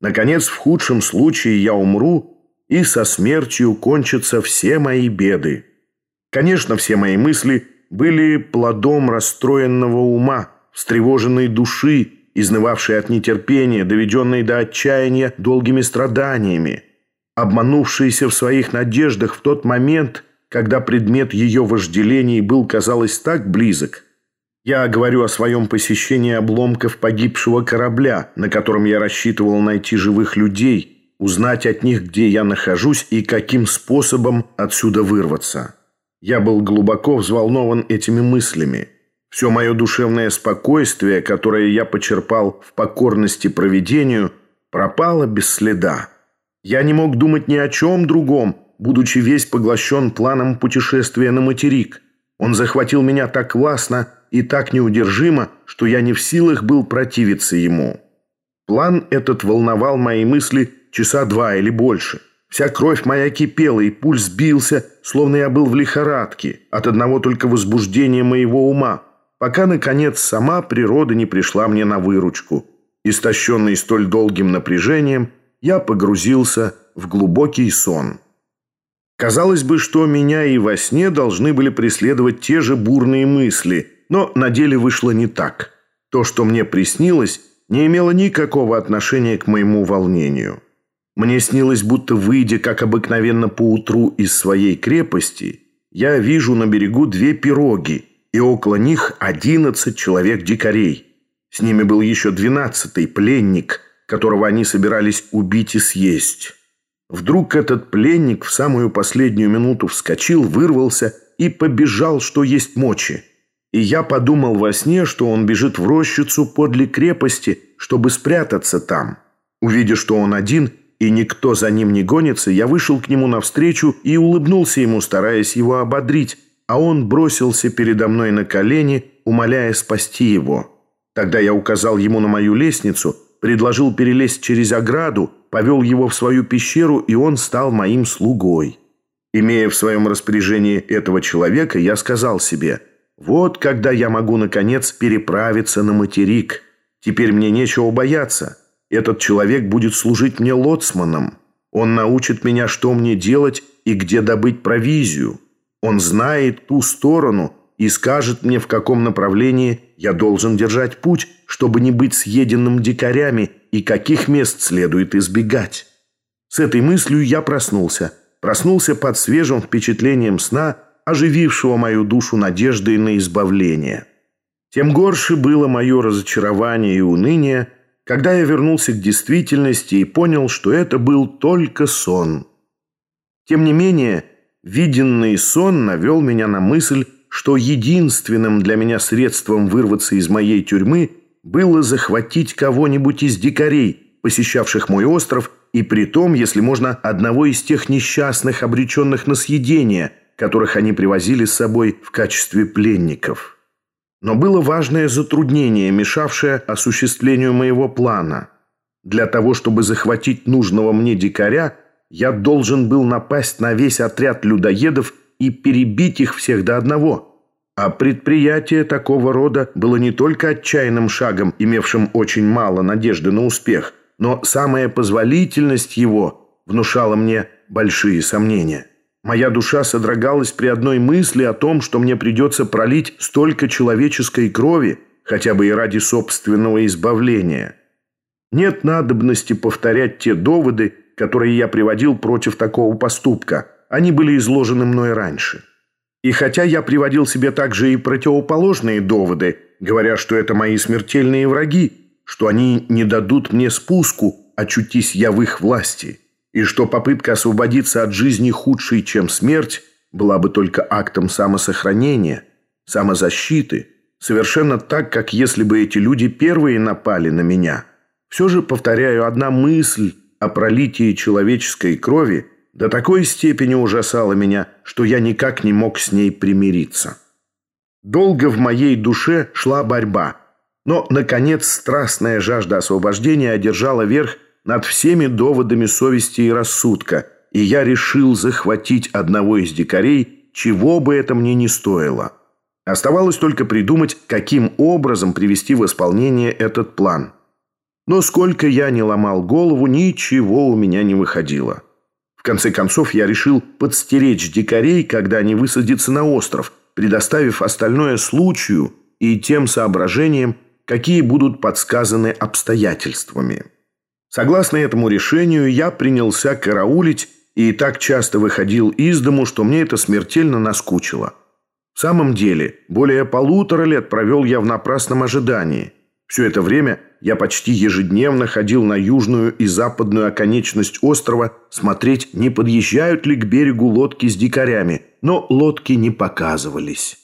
Наконец, в худшем случае я умру, и со смертью кончатся все мои беды. Конечно, все мои мысли были плодом расстроенного ума, встревоженной души, изнывавшей от нетерпения, доведенной до отчаяния долгими страданиями, обманувшейся в своих надеждах в тот момент – когда предмет ее вожделений был, казалось, так близок. Я говорю о своем посещении обломков погибшего корабля, на котором я рассчитывал найти живых людей, узнать от них, где я нахожусь и каким способом отсюда вырваться. Я был глубоко взволнован этими мыслями. Все мое душевное спокойствие, которое я почерпал в покорности проведению, пропало без следа. Я не мог думать ни о чем другом, будучи весь поглощен планом путешествия на материк. Он захватил меня так властно и так неудержимо, что я не в силах был противиться ему. План этот волновал мои мысли часа два или больше. Вся кровь моя кипела, и пульс бился, словно я был в лихорадке, от одного только возбуждения моего ума, пока, наконец, сама природа не пришла мне на выручку. Истощенный столь долгим напряжением, я погрузился в глубокий сон». Казалось бы, что меня и во сне должны были преследовать те же бурные мысли, но на деле вышло не так. То, что мне приснилось, не имело никакого отношения к моему волнению. Мне снилось, будто выйдя, как обыкновенно поутру из своей крепости, я вижу на берегу две пироги, и около них одиннадцать человек-дикарей. С ними был еще двенадцатый пленник, которого они собирались убить и съесть. Вдруг этот пленник в самую последнюю минуту вскочил, вырвался и побежал, что есть мочи. И я подумал во сне, что он бежит в рощицу подле крепости, чтобы спрятаться там. Увидя, что он один и никто за ним не гонится, я вышел к нему навстречу и улыбнулся ему, стараясь его ободрить, а он бросился передо мной на колени, умоляя спасти его. Тогда я указал ему на мою лестницу, предложил перелезть через ограду, повел его в свою пещеру, и он стал моим слугой. Имея в своем распоряжении этого человека, я сказал себе, «Вот когда я могу, наконец, переправиться на материк. Теперь мне нечего бояться. Этот человек будет служить мне лоцманом. Он научит меня, что мне делать и где добыть провизию. Он знает ту сторону и скажет мне, в каком направлении я должен держать путь, чтобы не быть съеденным дикарями и каких мест следует избегать. С этой мыслью я проснулся. Проснулся под свежим впечатлением сна, оживившего мою душу надеждой на избавление. Тем горше было мое разочарование и уныние, когда я вернулся к действительности и понял, что это был только сон. Тем не менее, виденный сон навел меня на мысль, что единственным для меня средством вырваться из моей тюрьмы было захватить кого-нибудь из дикарей, посещавших мой остров, и при том, если можно, одного из тех несчастных, обреченных на съедение, которых они привозили с собой в качестве пленников. Но было важное затруднение, мешавшее осуществлению моего плана. Для того, чтобы захватить нужного мне дикаря, я должен был напасть на весь отряд людоедов и перебить их всех до одного. А предприятие такого рода было не только отчаянным шагом, имевшим очень мало надежды на успех, но самая позволительность его внушала мне большие сомнения. Моя душа содрогалась при одной мысли о том, что мне придется пролить столько человеческой крови, хотя бы и ради собственного избавления. Нет надобности повторять те доводы, которые я приводил против такого поступка. Они были изложены мной раньше. И хотя я приводил себе также и противоположные доводы, говоря, что это мои смертельные враги, что они не дадут мне спуску, очутись я в их власти, и что попытка освободиться от жизни худшей, чем смерть, была бы только актом самосохранения, самозащиты, совершенно так, как если бы эти люди первые напали на меня. Все же, повторяю, одна мысль о пролитии человеческой крови до такой степени ужасала меня, что я никак не мог с ней примириться. Долго в моей душе шла борьба, но, наконец, страстная жажда освобождения одержала верх над всеми доводами совести и рассудка, и я решил захватить одного из дикарей, чего бы это мне ни стоило. Оставалось только придумать, каким образом привести в исполнение этот план – но сколько я не ломал голову, ничего у меня не выходило. В конце концов, я решил подстеречь дикарей, когда они высадятся на остров, предоставив остальное случаю и тем соображениям, какие будут подсказаны обстоятельствами. Согласно этому решению, я принялся караулить и так часто выходил из дому, что мне это смертельно наскучило. В самом деле, более полутора лет провел я в напрасном ожидании – все это время я почти ежедневно ходил на южную и западную оконечность острова смотреть, не подъезжают ли к берегу лодки с дикарями, но лодки не показывались.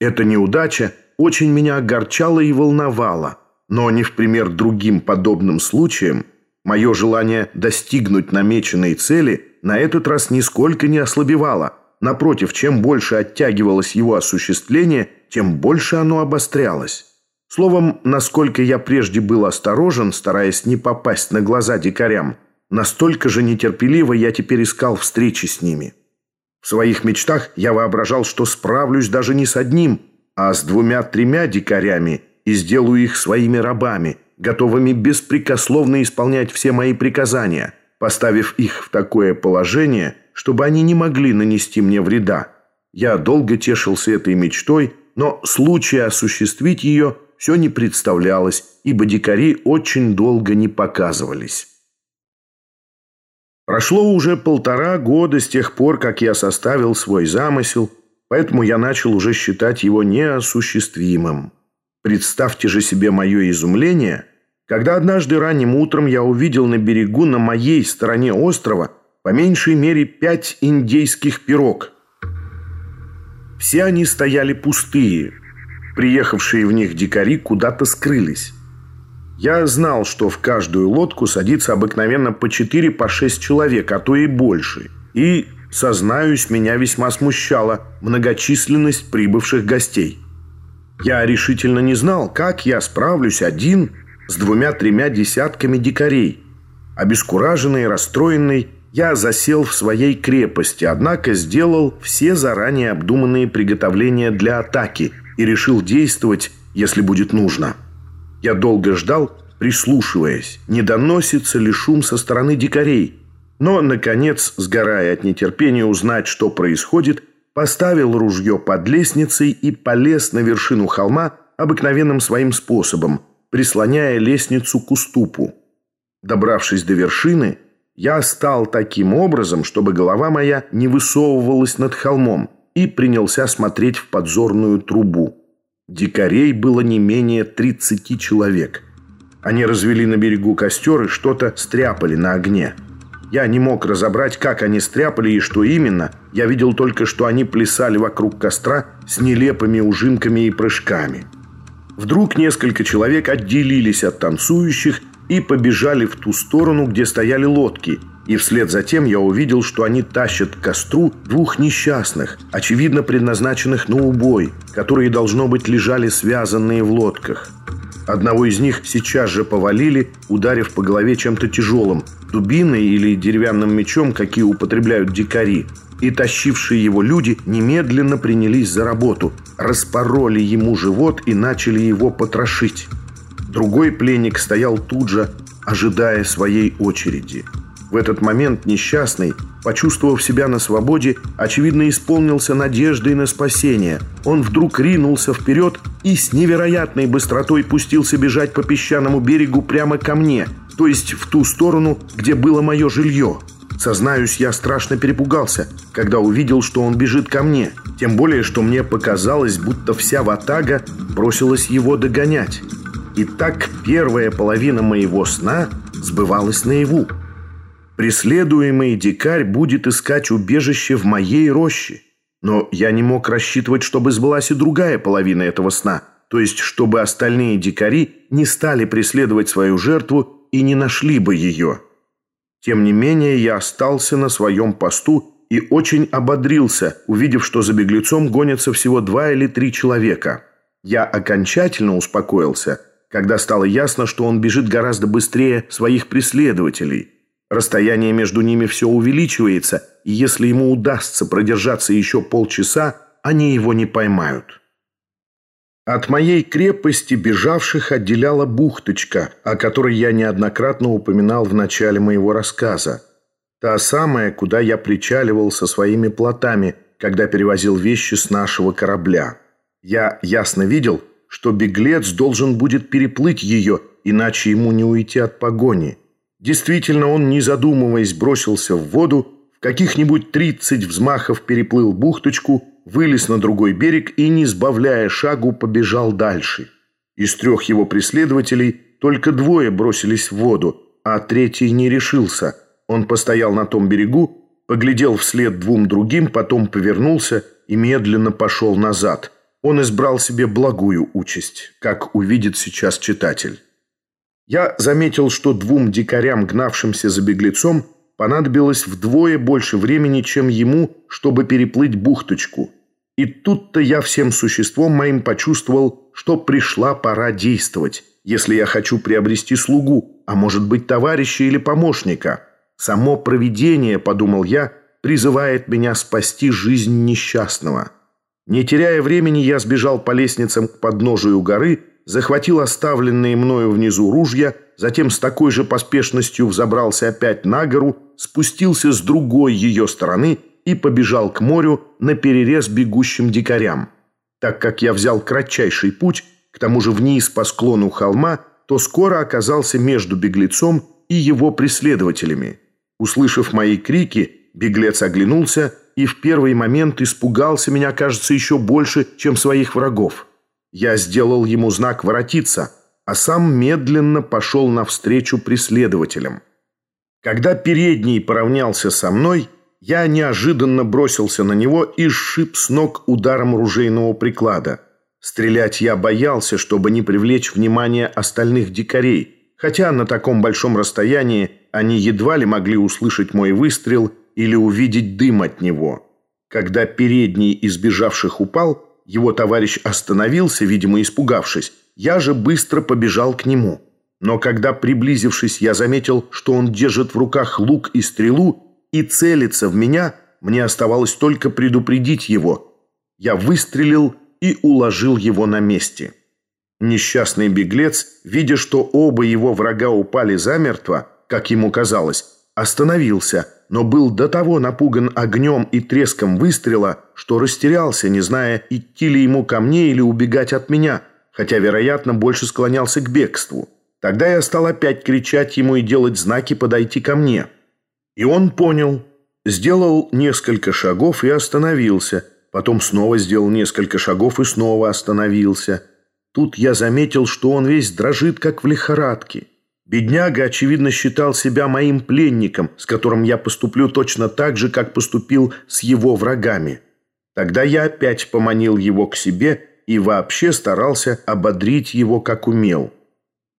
Эта неудача очень меня огорчала и волновала, но не в пример другим подобным случаям, мое желание достигнуть намеченной цели на этот раз нисколько не ослабевало. Напротив, чем больше оттягивалось его осуществление, тем больше оно обострялось. Словом, насколько я прежде был осторожен, стараясь не попасть на глаза дикарям, настолько же нетерпеливо я теперь искал встречи с ними. В своих мечтах я воображал, что справлюсь даже не с одним, а с двумя-тремя дикарями и сделаю их своими рабами, готовыми беспрекословно исполнять все мои приказания, поставив их в такое положение, чтобы они не могли нанести мне вреда. Я долго тешился этой мечтой, но случая осуществить ее – все не представлялось, ибо дикари очень долго не показывались. Прошло уже полтора года с тех пор, как я составил свой замысел, поэтому я начал уже считать его неосуществимым. Представьте же себе мое изумление, когда однажды ранним утром я увидел на берегу на моей стороне острова по меньшей мере пять индейских пирог. Все они стояли пустые, Приехавшие в них дикари куда-то скрылись. Я знал, что в каждую лодку садится обыкновенно по 4 по 6 человек, а то и больше. И, сознаюсь, меня весьма смущала многочисленность прибывших гостей. Я решительно не знал, как я справлюсь один с двумя-тремя десятками дикарей. Обескураженный, расстроенный, я засел в своей крепости, однако сделал все заранее обдуманные приготовления для атаки и решил действовать, если будет нужно. Я долго ждал, прислушиваясь, не доносится ли шум со стороны дикарей. Но, наконец, сгорая от нетерпения узнать, что происходит, поставил ружье под лестницей и полез на вершину холма обыкновенным своим способом, прислоняя лестницу к уступу. Добравшись до вершины, я стал таким образом, чтобы голова моя не высовывалась над холмом, и принялся смотреть в подзорную трубу. Дикарей было не менее 30 человек. Они развели на берегу костер и что-то стряпали на огне. Я не мог разобрать, как они стряпали и что именно. Я видел только, что они плясали вокруг костра с нелепыми ужимками и прыжками. Вдруг несколько человек отделились от танцующих и побежали в ту сторону, где стояли лодки. И вслед за тем я увидел, что они тащат к костру двух несчастных, очевидно предназначенных на убой, которые, должно быть, лежали связанные в лодках. Одного из них сейчас же повалили, ударив по голове чем-то тяжелым, дубиной или деревянным мечом, какие употребляют дикари. И тащившие его люди немедленно принялись за работу, распороли ему живот и начали его потрошить. Другой пленник стоял тут же, ожидая своей очереди. В этот момент несчастный, почувствовав себя на свободе, очевидно исполнился надеждой на спасение. Он вдруг ринулся вперед и с невероятной быстротой пустился бежать по песчаному берегу прямо ко мне, то есть в ту сторону, где было мое жилье. Сознаюсь, я страшно перепугался, когда увидел, что он бежит ко мне. Тем более, что мне показалось, будто вся ватага бросилась его догонять. И так первая половина моего сна сбывалась наяву. Преследуемый дикарь будет искать убежище в моей роще. Но я не мог рассчитывать, чтобы сбылась и другая половина этого сна, то есть чтобы остальные дикари не стали преследовать свою жертву и не нашли бы ее. Тем не менее, я остался на своем посту и очень ободрился, увидев, что за беглецом гонятся всего два или три человека. Я окончательно успокоился, когда стало ясно, что он бежит гораздо быстрее своих преследователей – Расстояние между ними все увеличивается, и если ему удастся продержаться еще полчаса, они его не поймают. От моей крепости бежавших отделяла бухточка, о которой я неоднократно упоминал в начале моего рассказа. Та самая, куда я причаливал со своими плотами, когда перевозил вещи с нашего корабля. Я ясно видел, что беглец должен будет переплыть ее, иначе ему не уйти от погони. Действительно, он, не задумываясь, бросился в воду, в каких-нибудь 30 взмахов переплыл бухточку, вылез на другой берег и, не сбавляя шагу, побежал дальше. Из трех его преследователей только двое бросились в воду, а третий не решился. Он постоял на том берегу, поглядел вслед двум другим, потом повернулся и медленно пошел назад. Он избрал себе благую участь, как увидит сейчас читатель. Я заметил, что двум дикарям, гнавшимся за беглецом, понадобилось вдвое больше времени, чем ему, чтобы переплыть бухточку. И тут-то я всем существом моим почувствовал, что пришла пора действовать, если я хочу приобрести слугу, а может быть товарища или помощника. Само провидение, подумал я, призывает меня спасти жизнь несчастного. Не теряя времени, я сбежал по лестницам к подножию горы, захватил оставленные мною внизу ружья, затем с такой же поспешностью взобрался опять на гору, спустился с другой ее стороны и побежал к морю на перерез бегущим дикарям. Так как я взял кратчайший путь, к тому же вниз по склону холма, то скоро оказался между беглецом и его преследователями. Услышав мои крики, беглец оглянулся и в первый момент испугался меня, кажется, еще больше, чем своих врагов. Я сделал ему знак «воротиться», а сам медленно пошел навстречу преследователям. Когда передний поравнялся со мной, я неожиданно бросился на него и сшиб с ног ударом ружейного приклада. Стрелять я боялся, чтобы не привлечь внимание остальных дикарей, хотя на таком большом расстоянии они едва ли могли услышать мой выстрел или увидеть дым от него. Когда передний из бежавших упал, его товарищ остановился, видимо, испугавшись. Я же быстро побежал к нему. Но когда, приблизившись, я заметил, что он держит в руках лук и стрелу, и целиться в меня, мне оставалось только предупредить его. Я выстрелил и уложил его на месте. Несчастный беглец, видя, что оба его врага упали замертво, как ему казалось, остановился, но был до того напуган огнем и треском выстрела, что растерялся, не зная, идти ли ему ко мне или убегать от меня, хотя, вероятно, больше склонялся к бегству. Тогда я стал опять кричать ему и делать знаки подойти ко мне. И он понял, сделал несколько шагов и остановился, потом снова сделал несколько шагов и снова остановился. Тут я заметил, что он весь дрожит, как в лихорадке. Бедняга, очевидно, считал себя моим пленником, с которым я поступлю точно так же, как поступил с его врагами. Тогда я опять поманил его к себе и вообще старался ободрить его, как умел.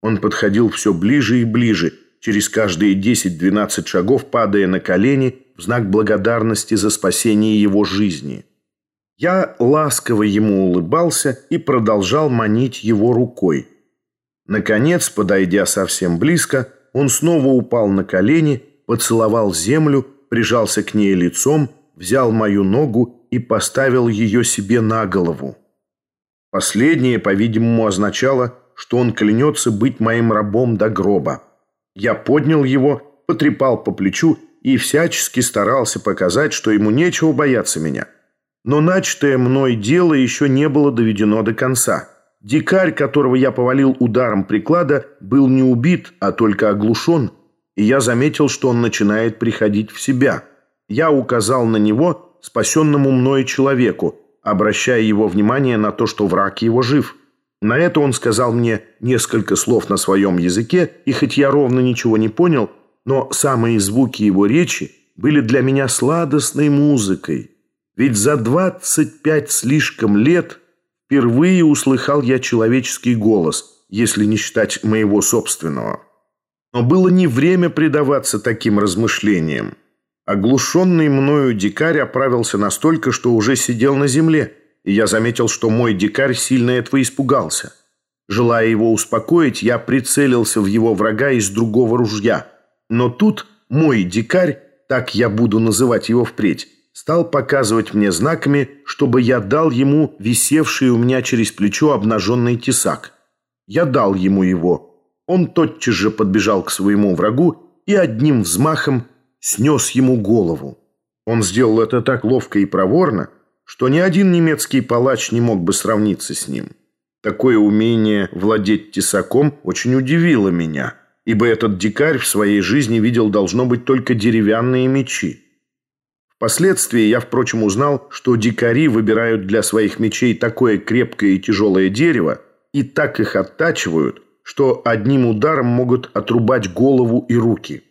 Он подходил все ближе и ближе, через каждые 10-12 шагов падая на колени в знак благодарности за спасение его жизни. Я ласково ему улыбался и продолжал манить его рукой. Наконец, подойдя совсем близко, он снова упал на колени, поцеловал землю, прижался к ней лицом, взял мою ногу и поставил ее себе на голову. Последнее, по-видимому, означало, что он клянется быть моим рабом до гроба. Я поднял его, потрепал по плечу и всячески старался показать, что ему нечего бояться меня. Но начатое мной дело еще не было доведено до конца. Дикарь, которого я повалил ударом приклада, был не убит, а только оглушен, и я заметил, что он начинает приходить в себя. Я указал на него спасенному мною человеку, обращая его внимание на то, что враг его жив. На это он сказал мне несколько слов на своем языке, и хоть я ровно ничего не понял, но самые звуки его речи были для меня сладостной музыкой. Ведь за двадцать пять слишком лет впервые услыхал я человеческий голос, если не считать моего собственного. Но было не время предаваться таким размышлениям. Оглушенный мною дикарь оправился настолько, что уже сидел на земле, и я заметил, что мой дикарь сильно этого испугался. Желая его успокоить, я прицелился в его врага из другого ружья. Но тут мой дикарь, так я буду называть его впредь, стал показывать мне знаками, чтобы я дал ему висевший у меня через плечо обнаженный тесак. Я дал ему его. Он тотчас же подбежал к своему врагу и одним взмахом снес ему голову. Он сделал это так ловко и проворно, что ни один немецкий палач не мог бы сравниться с ним. Такое умение владеть тесаком очень удивило меня, ибо этот дикарь в своей жизни видел должно быть только деревянные мечи. Впоследствии я, впрочем, узнал, что дикари выбирают для своих мечей такое крепкое и тяжелое дерево и так их оттачивают, что одним ударом могут отрубать голову и руки.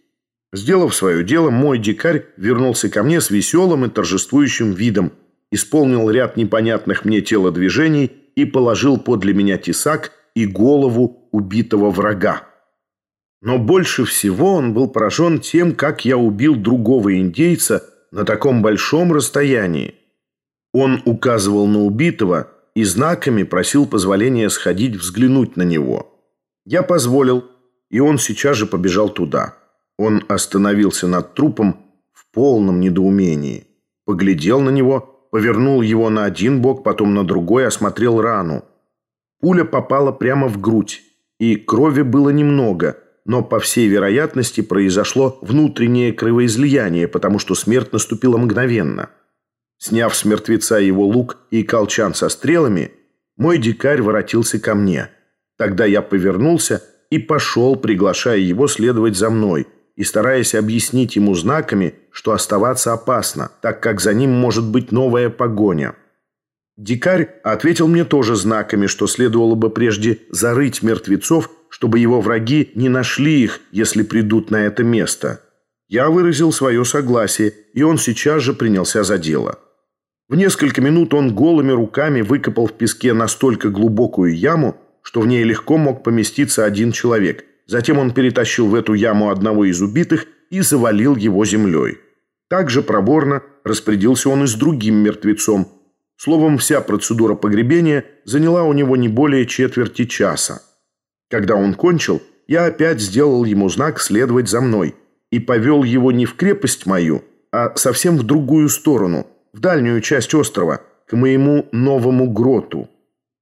Сделав свое дело, мой дикарь вернулся ко мне с веселым и торжествующим видом, исполнил ряд непонятных мне телодвижений и положил подле меня тесак и голову убитого врага. Но больше всего он был поражен тем, как я убил другого индейца на таком большом расстоянии. Он указывал на убитого и знаками просил позволения сходить взглянуть на него. Я позволил, и он сейчас же побежал туда. Он остановился над трупом в полном недоумении. Поглядел на него, повернул его на один бок, потом на другой, осмотрел рану. Пуля попала прямо в грудь, и крови было немного, но, по всей вероятности, произошло внутреннее кровоизлияние, потому что смерть наступила мгновенно. Сняв с мертвеца его лук и колчан со стрелами, мой дикарь воротился ко мне. Тогда я повернулся и пошел, приглашая его следовать за мной – и стараясь объяснить ему знаками, что оставаться опасно, так как за ним может быть новая погоня. Дикарь ответил мне тоже знаками, что следовало бы прежде зарыть мертвецов, чтобы его враги не нашли их, если придут на это место. Я выразил свое согласие, и он сейчас же принялся за дело. В несколько минут он голыми руками выкопал в песке настолько глубокую яму, что в ней легко мог поместиться один человек – Затем он перетащил в эту яму одного из убитых и завалил его землей. Также проборно распорядился он и с другим мертвецом. Словом, вся процедура погребения заняла у него не более четверти часа. Когда он кончил, я опять сделал ему знак следовать за мной и повел его не в крепость мою, а совсем в другую сторону, в дальнюю часть острова, к моему новому гроту.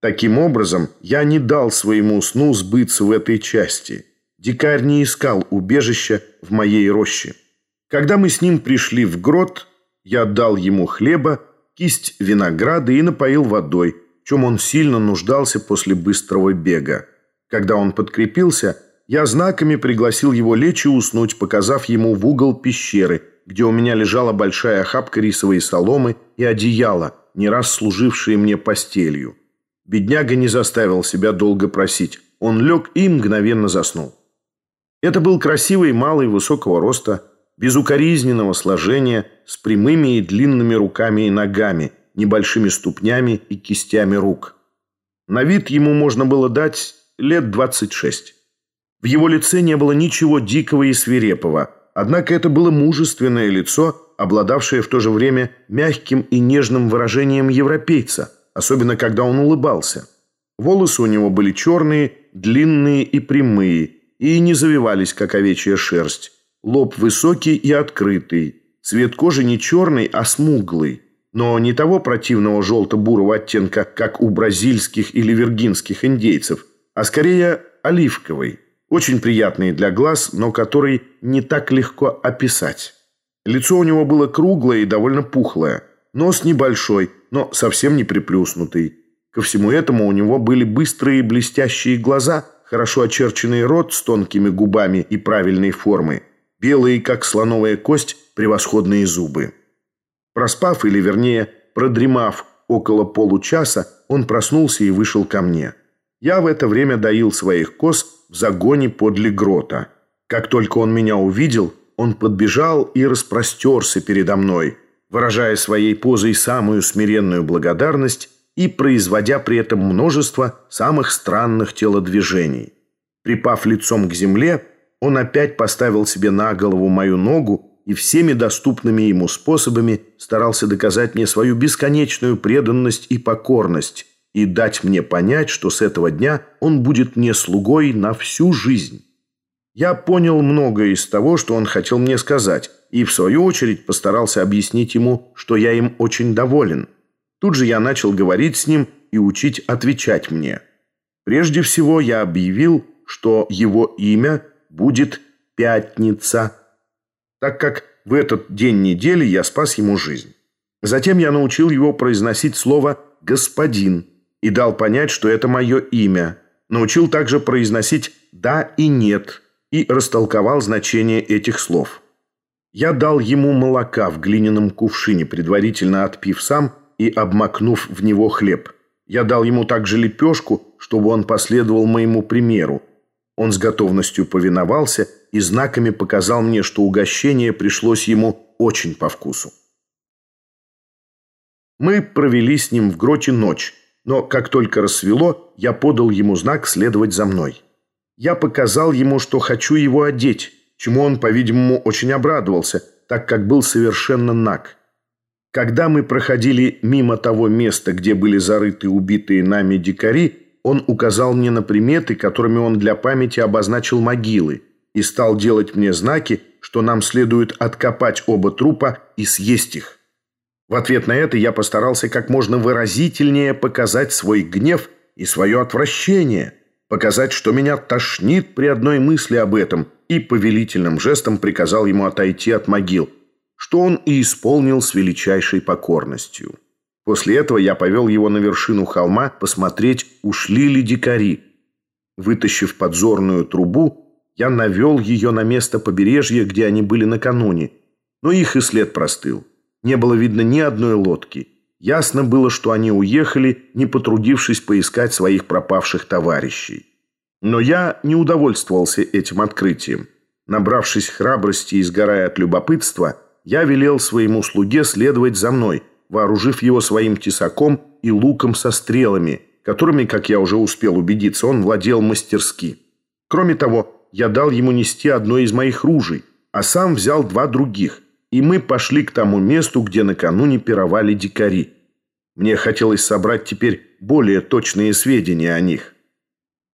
Таким образом, я не дал своему сну сбыться в этой части. Дикарь не искал убежища в моей роще. Когда мы с ним пришли в грот, я дал ему хлеба, кисть винограда и напоил водой, в чем он сильно нуждался после быстрого бега. Когда он подкрепился, я знаками пригласил его лечь и уснуть, показав ему в угол пещеры, где у меня лежала большая охапка рисовой соломы и одеяло, не раз служившие мне постелью. Бедняга не заставил себя долго просить. Он лег и мгновенно заснул. Это был красивый малый высокого роста, безукоризненного сложения, с прямыми и длинными руками и ногами, небольшими ступнями и кистями рук. На вид ему можно было дать лет 26. В его лице не было ничего дикого и свирепого, однако это было мужественное лицо, обладавшее в то же время мягким и нежным выражением европейца, особенно когда он улыбался. Волосы у него были черные, длинные и прямые, и не завивались, как овечья шерсть. Лоб высокий и открытый, цвет кожи не черный, а смуглый, но не того противного желто-бурого оттенка, как у бразильских или виргинских индейцев, а скорее оливковый, очень приятный для глаз, но который не так легко описать. Лицо у него было круглое и довольно пухлое, нос небольшой, но совсем не приплюснутый. Ко всему этому у него были быстрые блестящие глаза, хорошо очерченный рот с тонкими губами и правильной формы, белые, как слоновая кость, превосходные зубы. Проспав, или вернее, продремав около получаса, он проснулся и вышел ко мне. Я в это время доил своих коз в загоне подле грота. Как только он меня увидел, он подбежал и распростерся передо мной, выражая своей позой самую смиренную благодарность и производя при этом множество самых странных телодвижений. Припав лицом к земле, он опять поставил себе на голову мою ногу и всеми доступными ему способами старался доказать мне свою бесконечную преданность и покорность, и дать мне понять, что с этого дня он будет мне слугой на всю жизнь. Я понял многое из того, что он хотел мне сказать, и в свою очередь постарался объяснить ему, что я им очень доволен. Тут же я начал говорить с ним и учить отвечать мне. Прежде всего я объявил, что его имя будет Пятница, так как в этот день недели я спас ему жизнь. Затем я научил его произносить слово «господин», и дал понять, что это мое имя. Научил также произносить «да» и «нет» и растолковал значение этих слов. Я дал ему молока в глиняном кувшине, предварительно отпив сам и обмакнув в него хлеб. Я дал ему также лепешку, чтобы он последовал моему примеру. Он с готовностью повиновался и знаками показал мне, что угощение пришлось ему очень по вкусу. Мы провели с ним в гроте ночь, но как только рассвело, я подал ему знак следовать за мной. Я показал ему, что хочу его одеть, чему он, по-видимому, очень обрадовался, так как был совершенно наг. Когда мы проходили мимо того места, где были зарыты убитые нами дикари, он указал мне на приметы, которыми он для памяти обозначил могилы, и стал делать мне знаки, что нам следует откопать оба трупа и съесть их. В ответ на это я постарался как можно выразительнее показать свой гнев и свое отвращение, показать, что меня тошнит при одной мысли об этом, и повелительным жестом приказал ему отойти от могил, что он и исполнил с величайшей покорностью. После этого я повел его на вершину холма посмотреть, ушли ли дикари. Вытащив подзорную трубу, я навел ее на место побережья, где они были накануне, но их и след простыл. Не было видно ни одной лодки. Ясно было, что они уехали, не потрудившись поискать своих пропавших товарищей. Но я не удовольствовался этим открытием. Набравшись храбрости и сгорая от любопытства, я велел своему слуге следовать за мной, вооружив его своим тесаком и луком со стрелами, которыми, как я уже успел убедиться, он владел мастерски. Кроме того, я дал ему нести одно из моих ружей, а сам взял два других – и мы пошли к тому месту, где накануне пировали дикари. Мне хотелось собрать теперь более точные сведения о них.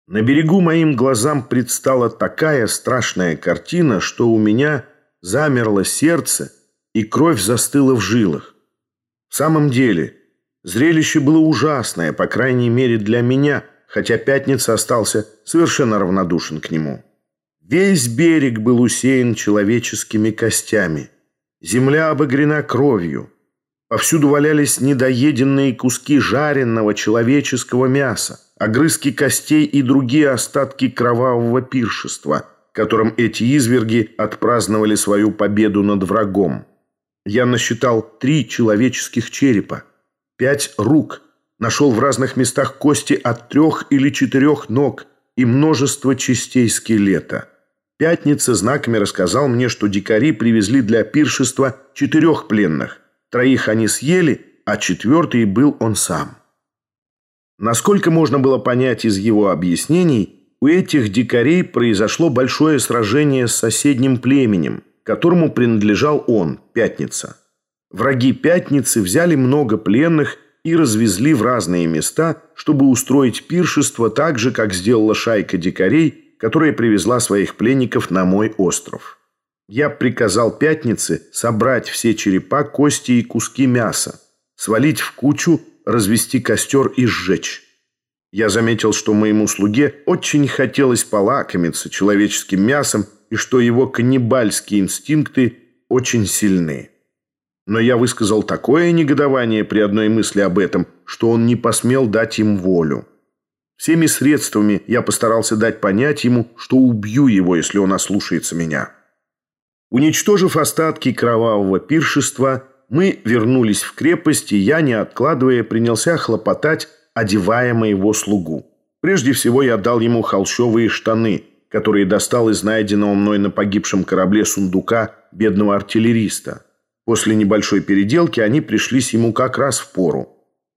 На берегу моим глазам предстала такая страшная картина, что у меня замерло сердце, и кровь застыла в жилах. В самом деле, зрелище было ужасное, по крайней мере для меня, хотя Пятница остался совершенно равнодушен к нему. Весь берег был усеян человеческими костями. Земля обогрена кровью. Повсюду валялись недоеденные куски жареного человеческого мяса, огрызки костей и другие остатки кровавого пиршества, которым эти изверги отпраздновали свою победу над врагом. Я насчитал три человеческих черепа, пять рук, нашел в разных местах кости от трех или четырех ног и множество частей скелета. Пятница знаками рассказал мне, что дикари привезли для пиршества четырех пленных. Троих они съели, а четвертый был он сам. Насколько можно было понять из его объяснений, у этих дикарей произошло большое сражение с соседним племенем, которому принадлежал он, Пятница. Враги Пятницы взяли много пленных и развезли в разные места, чтобы устроить пиршество так же, как сделала шайка дикарей которая привезла своих пленников на мой остров. Я приказал Пятнице собрать все черепа, кости и куски мяса, свалить в кучу, развести костер и сжечь. Я заметил, что моему слуге очень хотелось полакомиться человеческим мясом и что его каннибальские инстинкты очень сильны. Но я высказал такое негодование при одной мысли об этом, что он не посмел дать им волю. Всеми средствами я постарался дать понять ему, что убью его, если он ослушается меня. Уничтожив остатки кровавого пиршества, мы вернулись в крепость, и я, не откладывая, принялся хлопотать, одевая моего слугу. Прежде всего я дал ему холщовые штаны, которые достал из найденного мной на погибшем корабле сундука бедного артиллериста. После небольшой переделки они пришлись ему как раз в пору.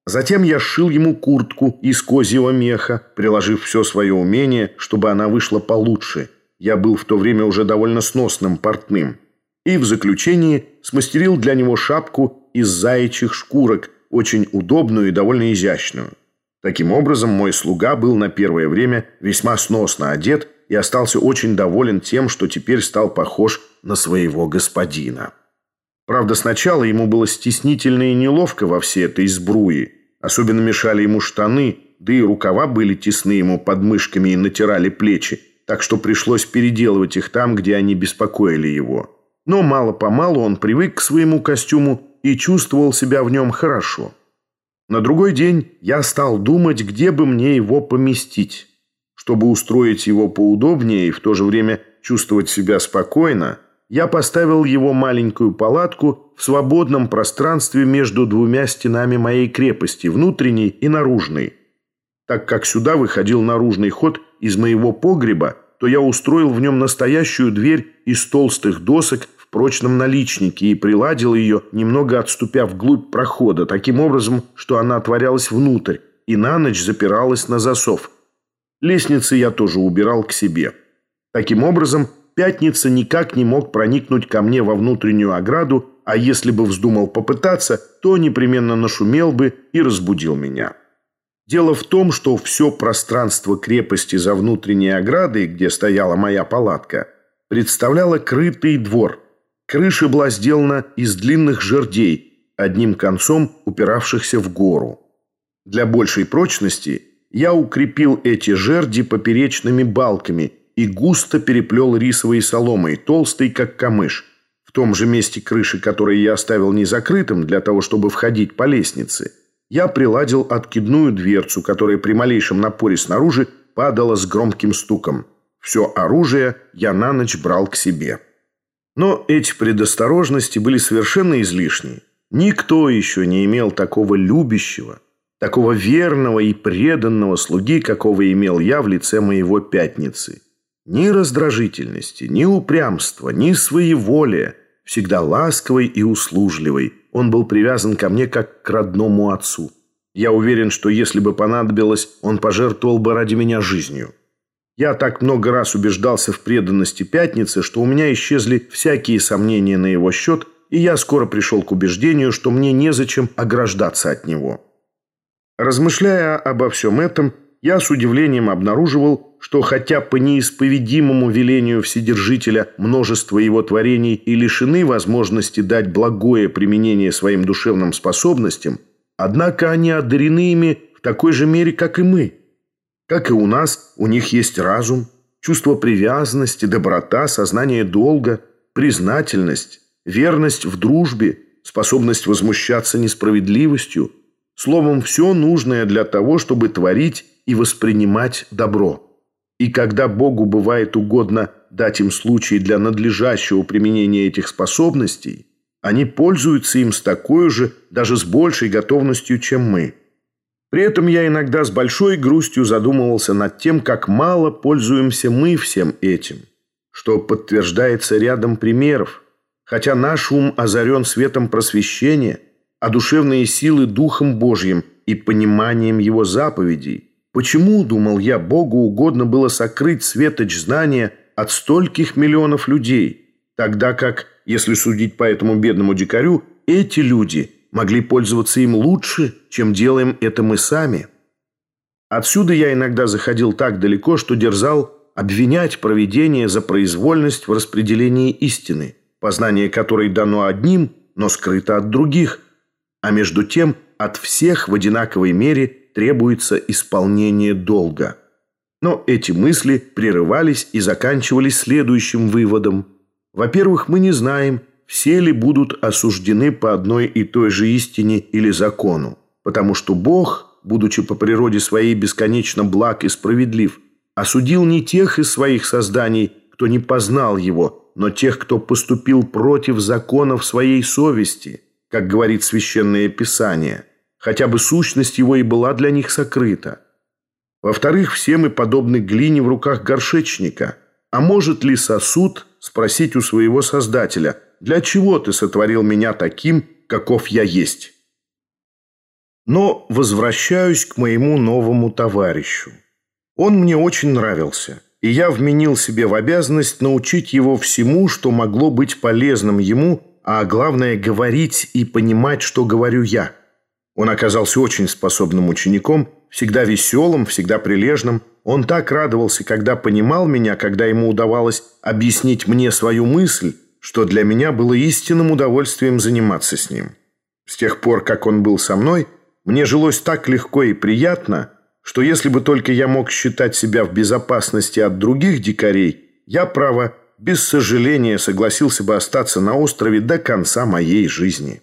Затем я сшил ему куртку из козьего меха, приложив все свое умение, чтобы она вышла получше. Я был в то время уже довольно сносным портным. И в заключении смастерил для него шапку из заячьих шкурок, очень удобную и довольно изящную. Таким образом, мой слуга был на первое время весьма сносно одет и остался очень доволен тем, что теперь стал похож на своего господина. Правда, сначала ему было стеснительно и неловко во всей этой сбруи. Особенно мешали ему штаны, да и рукава были тесны ему под мышками и натирали плечи, так что пришлось переделывать их там, где они беспокоили его. Но мало-помалу он привык к своему костюму и чувствовал себя в нем хорошо. На другой день я стал думать, где бы мне его поместить. Чтобы устроить его поудобнее и в то же время чувствовать себя спокойно – я поставил его маленькую палатку в свободном пространстве между двумя стенами моей крепости, внутренней и наружной. Так как сюда выходил наружный ход из моего погреба, то я устроил в нем настоящую дверь из толстых досок в прочном наличнике и приладил ее, немного отступя вглубь прохода, таким образом, что она отворялась внутрь и на ночь запиралась на засов. Лестницы я тоже убирал к себе. Таким образом, Пятница никак не мог проникнуть ко мне во внутреннюю ограду, а если бы вздумал попытаться, то непременно нашумел бы и разбудил меня. Дело в том, что все пространство крепости за внутренней оградой, где стояла моя палатка, представляло крытый двор. Крыша была сделана из длинных жердей, одним концом упиравшихся в гору. Для большей прочности я укрепил эти жерди поперечными балками – и густо переплел рисовой соломой, толстой, как камыш. В том же месте крыши, которое я оставил незакрытым для того, чтобы входить по лестнице, я приладил откидную дверцу, которая при малейшем напоре снаружи падала с громким стуком. Все оружие я на ночь брал к себе. Но эти предосторожности были совершенно излишни. Никто еще не имел такого любящего, такого верного и преданного слуги, какого имел я в лице моего пятницы. Ни раздражительности, ни упрямства, ни своеволия. Всегда ласковый и услужливый. Он был привязан ко мне как к родному отцу. Я уверен, что если бы понадобилось, он пожертвовал бы ради меня жизнью. Я так много раз убеждался в преданности Пятницы, что у меня исчезли всякие сомнения на его счет, и я скоро пришел к убеждению, что мне незачем ограждаться от него. Размышляя обо всем этом, я с удивлением обнаруживал, что хотя по неисповедимому велению Вседержителя множество его творений и лишены возможности дать благое применение своим душевным способностям, однако они одарены ими в такой же мере, как и мы. Как и у нас, у них есть разум, чувство привязанности, доброта, сознание долга, признательность, верность в дружбе, способность возмущаться несправедливостью, словом, все нужное для того, чтобы творить и воспринимать добро. И когда Богу бывает угодно дать им случай для надлежащего применения этих способностей, они пользуются им с такой же, даже с большей готовностью, чем мы. При этом я иногда с большой грустью задумывался над тем, как мало пользуемся мы всем этим, что подтверждается рядом примеров, хотя наш ум озарен светом просвещения, а душевные силы Духом Божьим и пониманием Его заповедей – Почему, думал я, Богу угодно было сокрыть светоч знания от стольких миллионов людей, тогда как, если судить по этому бедному дикарю, эти люди могли пользоваться им лучше, чем делаем это мы сами? Отсюда я иногда заходил так далеко, что дерзал обвинять провидение за произвольность в распределении истины, познание которой дано одним, но скрыто от других, а между тем от всех в одинаковой мере – требуется исполнение долга. Но эти мысли прерывались и заканчивались следующим выводом. Во-первых, мы не знаем, все ли будут осуждены по одной и той же истине или закону, потому что Бог, будучи по природе своей бесконечно благ и справедлив, осудил не тех из своих созданий, кто не познал его, но тех, кто поступил против законов своей совести, как говорит Священное Писание – хотя бы сущность его и была для них сокрыта. Во-вторых, все мы подобны глине в руках горшечника. А может ли сосуд спросить у своего Создателя, «Для чего ты сотворил меня таким, каков я есть?» Но возвращаюсь к моему новому товарищу. Он мне очень нравился, и я вменил себе в обязанность научить его всему, что могло быть полезным ему, а главное – говорить и понимать, что говорю я – он оказался очень способным учеником, всегда веселым, всегда прилежным. Он так радовался, когда понимал меня, когда ему удавалось объяснить мне свою мысль, что для меня было истинным удовольствием заниматься с ним. С тех пор, как он был со мной, мне жилось так легко и приятно, что если бы только я мог считать себя в безопасности от других дикарей, я, право, без сожаления согласился бы остаться на острове до конца моей жизни».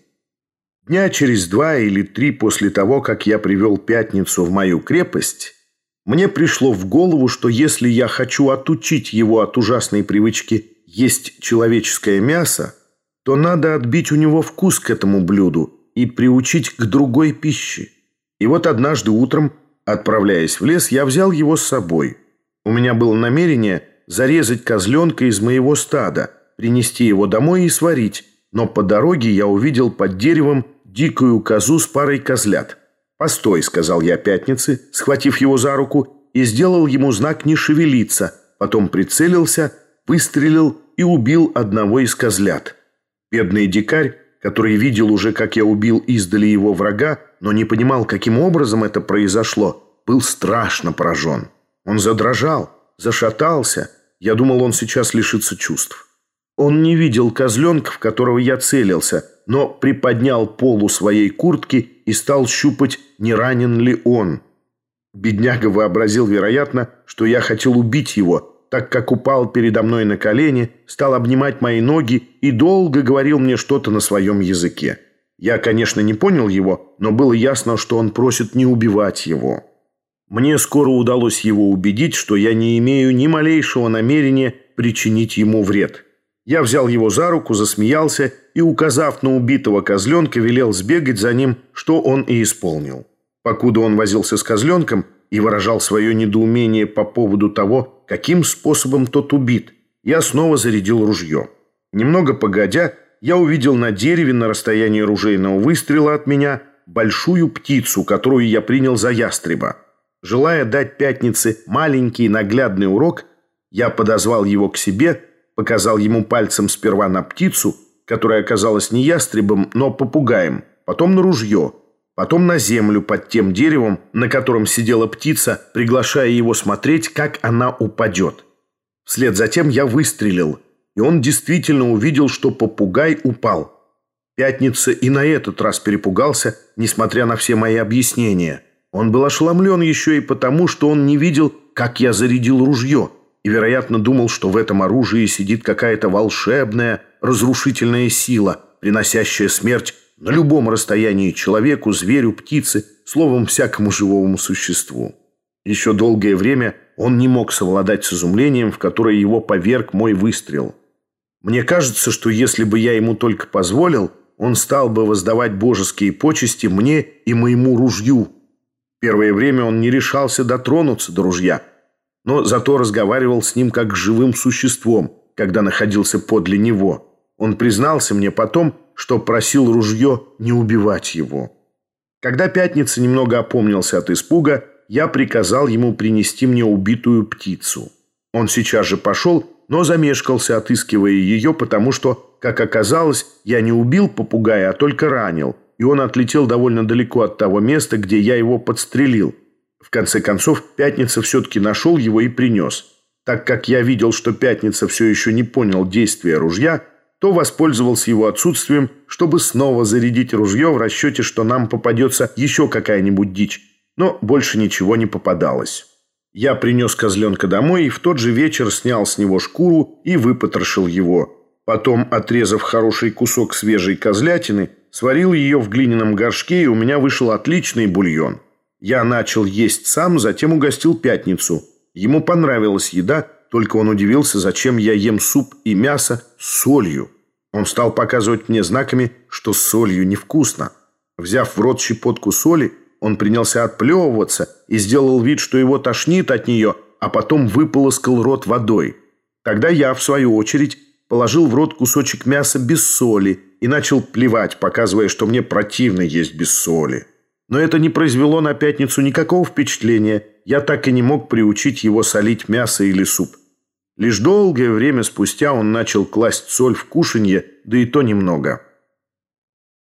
Дня через два или три после того, как я привел пятницу в мою крепость, мне пришло в голову, что если я хочу отучить его от ужасной привычки есть человеческое мясо, то надо отбить у него вкус к этому блюду и приучить к другой пище. И вот однажды утром, отправляясь в лес, я взял его с собой. У меня было намерение зарезать козленка из моего стада, принести его домой и сварить, но по дороге я увидел под деревом дикую козу с парой козлят. «Постой», — сказал я пятнице, схватив его за руку, и сделал ему знак «не шевелиться», потом прицелился, выстрелил и убил одного из козлят. Бедный дикарь, который видел уже, как я убил издали его врага, но не понимал, каким образом это произошло, был страшно поражен. Он задрожал, зашатался. Я думал, он сейчас лишится чувств. Он не видел козленка, в которого я целился, но приподнял полу своей куртки и стал щупать, не ранен ли он. Бедняга вообразил, вероятно, что я хотел убить его, так как упал передо мной на колени, стал обнимать мои ноги и долго говорил мне что-то на своем языке. Я, конечно, не понял его, но было ясно, что он просит не убивать его. Мне скоро удалось его убедить, что я не имею ни малейшего намерения причинить ему вред. Я взял его за руку, засмеялся и, указав на убитого козленка, велел сбегать за ним, что он и исполнил. Покуда он возился с козленком и выражал свое недоумение по поводу того, каким способом тот убит, я снова зарядил ружье. Немного погодя, я увидел на дереве на расстоянии ружейного выстрела от меня большую птицу, которую я принял за ястреба. Желая дать пятнице маленький наглядный урок, я подозвал его к себе – показал ему пальцем сперва на птицу, которая оказалась не ястребом, но попугаем, потом на ружье. потом на землю под тем деревом, на котором сидела птица, приглашая его смотреть, как она упадет. Вслед за тем я выстрелил, и он действительно увидел, что попугай упал. Пятница и на этот раз перепугался, несмотря на все мои объяснения. Он был ошеломлен еще и потому, что он не видел, как я зарядил ружье, и, вероятно, думал, что в этом оружии сидит какая-то волшебная, разрушительная сила, приносящая смерть на любом расстоянии человеку, зверю, птице, словом, всякому живому существу. Еще долгое время он не мог совладать с изумлением, в которое его поверг мой выстрел. Мне кажется, что если бы я ему только позволил, он стал бы воздавать божеские почести мне и моему ружью. Первое время он не решался дотронуться до ружья, но зато разговаривал с ним как с живым существом, когда находился подле него. Он признался мне потом, что просил ружье не убивать его. Когда Пятница немного опомнился от испуга, я приказал ему принести мне убитую птицу. Он сейчас же пошел, но замешкался, отыскивая ее, потому что, как оказалось, я не убил попугая, а только ранил, и он отлетел довольно далеко от того места, где я его подстрелил. В конце концов, Пятница все-таки нашел его и принес. Так как я видел, что Пятница все еще не понял действия ружья, то воспользовался его отсутствием, чтобы снова зарядить ружье в расчете, что нам попадется еще какая-нибудь дичь. Но больше ничего не попадалось. Я принес козленка домой и в тот же вечер снял с него шкуру и выпотрошил его. Потом, отрезав хороший кусок свежей козлятины, сварил ее в глиняном горшке, и у меня вышел отличный бульон. Я начал есть сам, затем угостил пятницу. Ему понравилась еда, только он удивился, зачем я ем суп и мясо с солью. Он стал показывать мне знаками, что с солью невкусно. Взяв в рот щепотку соли, он принялся отплевываться и сделал вид, что его тошнит от нее, а потом выполоскал рот водой. Тогда я, в свою очередь, положил в рот кусочек мяса без соли и начал плевать, показывая, что мне противно есть без соли. Но это не произвело на пятницу никакого впечатления. Я так и не мог приучить его солить мясо или суп. Лишь долгое время спустя он начал класть соль в кушанье, да и то немного.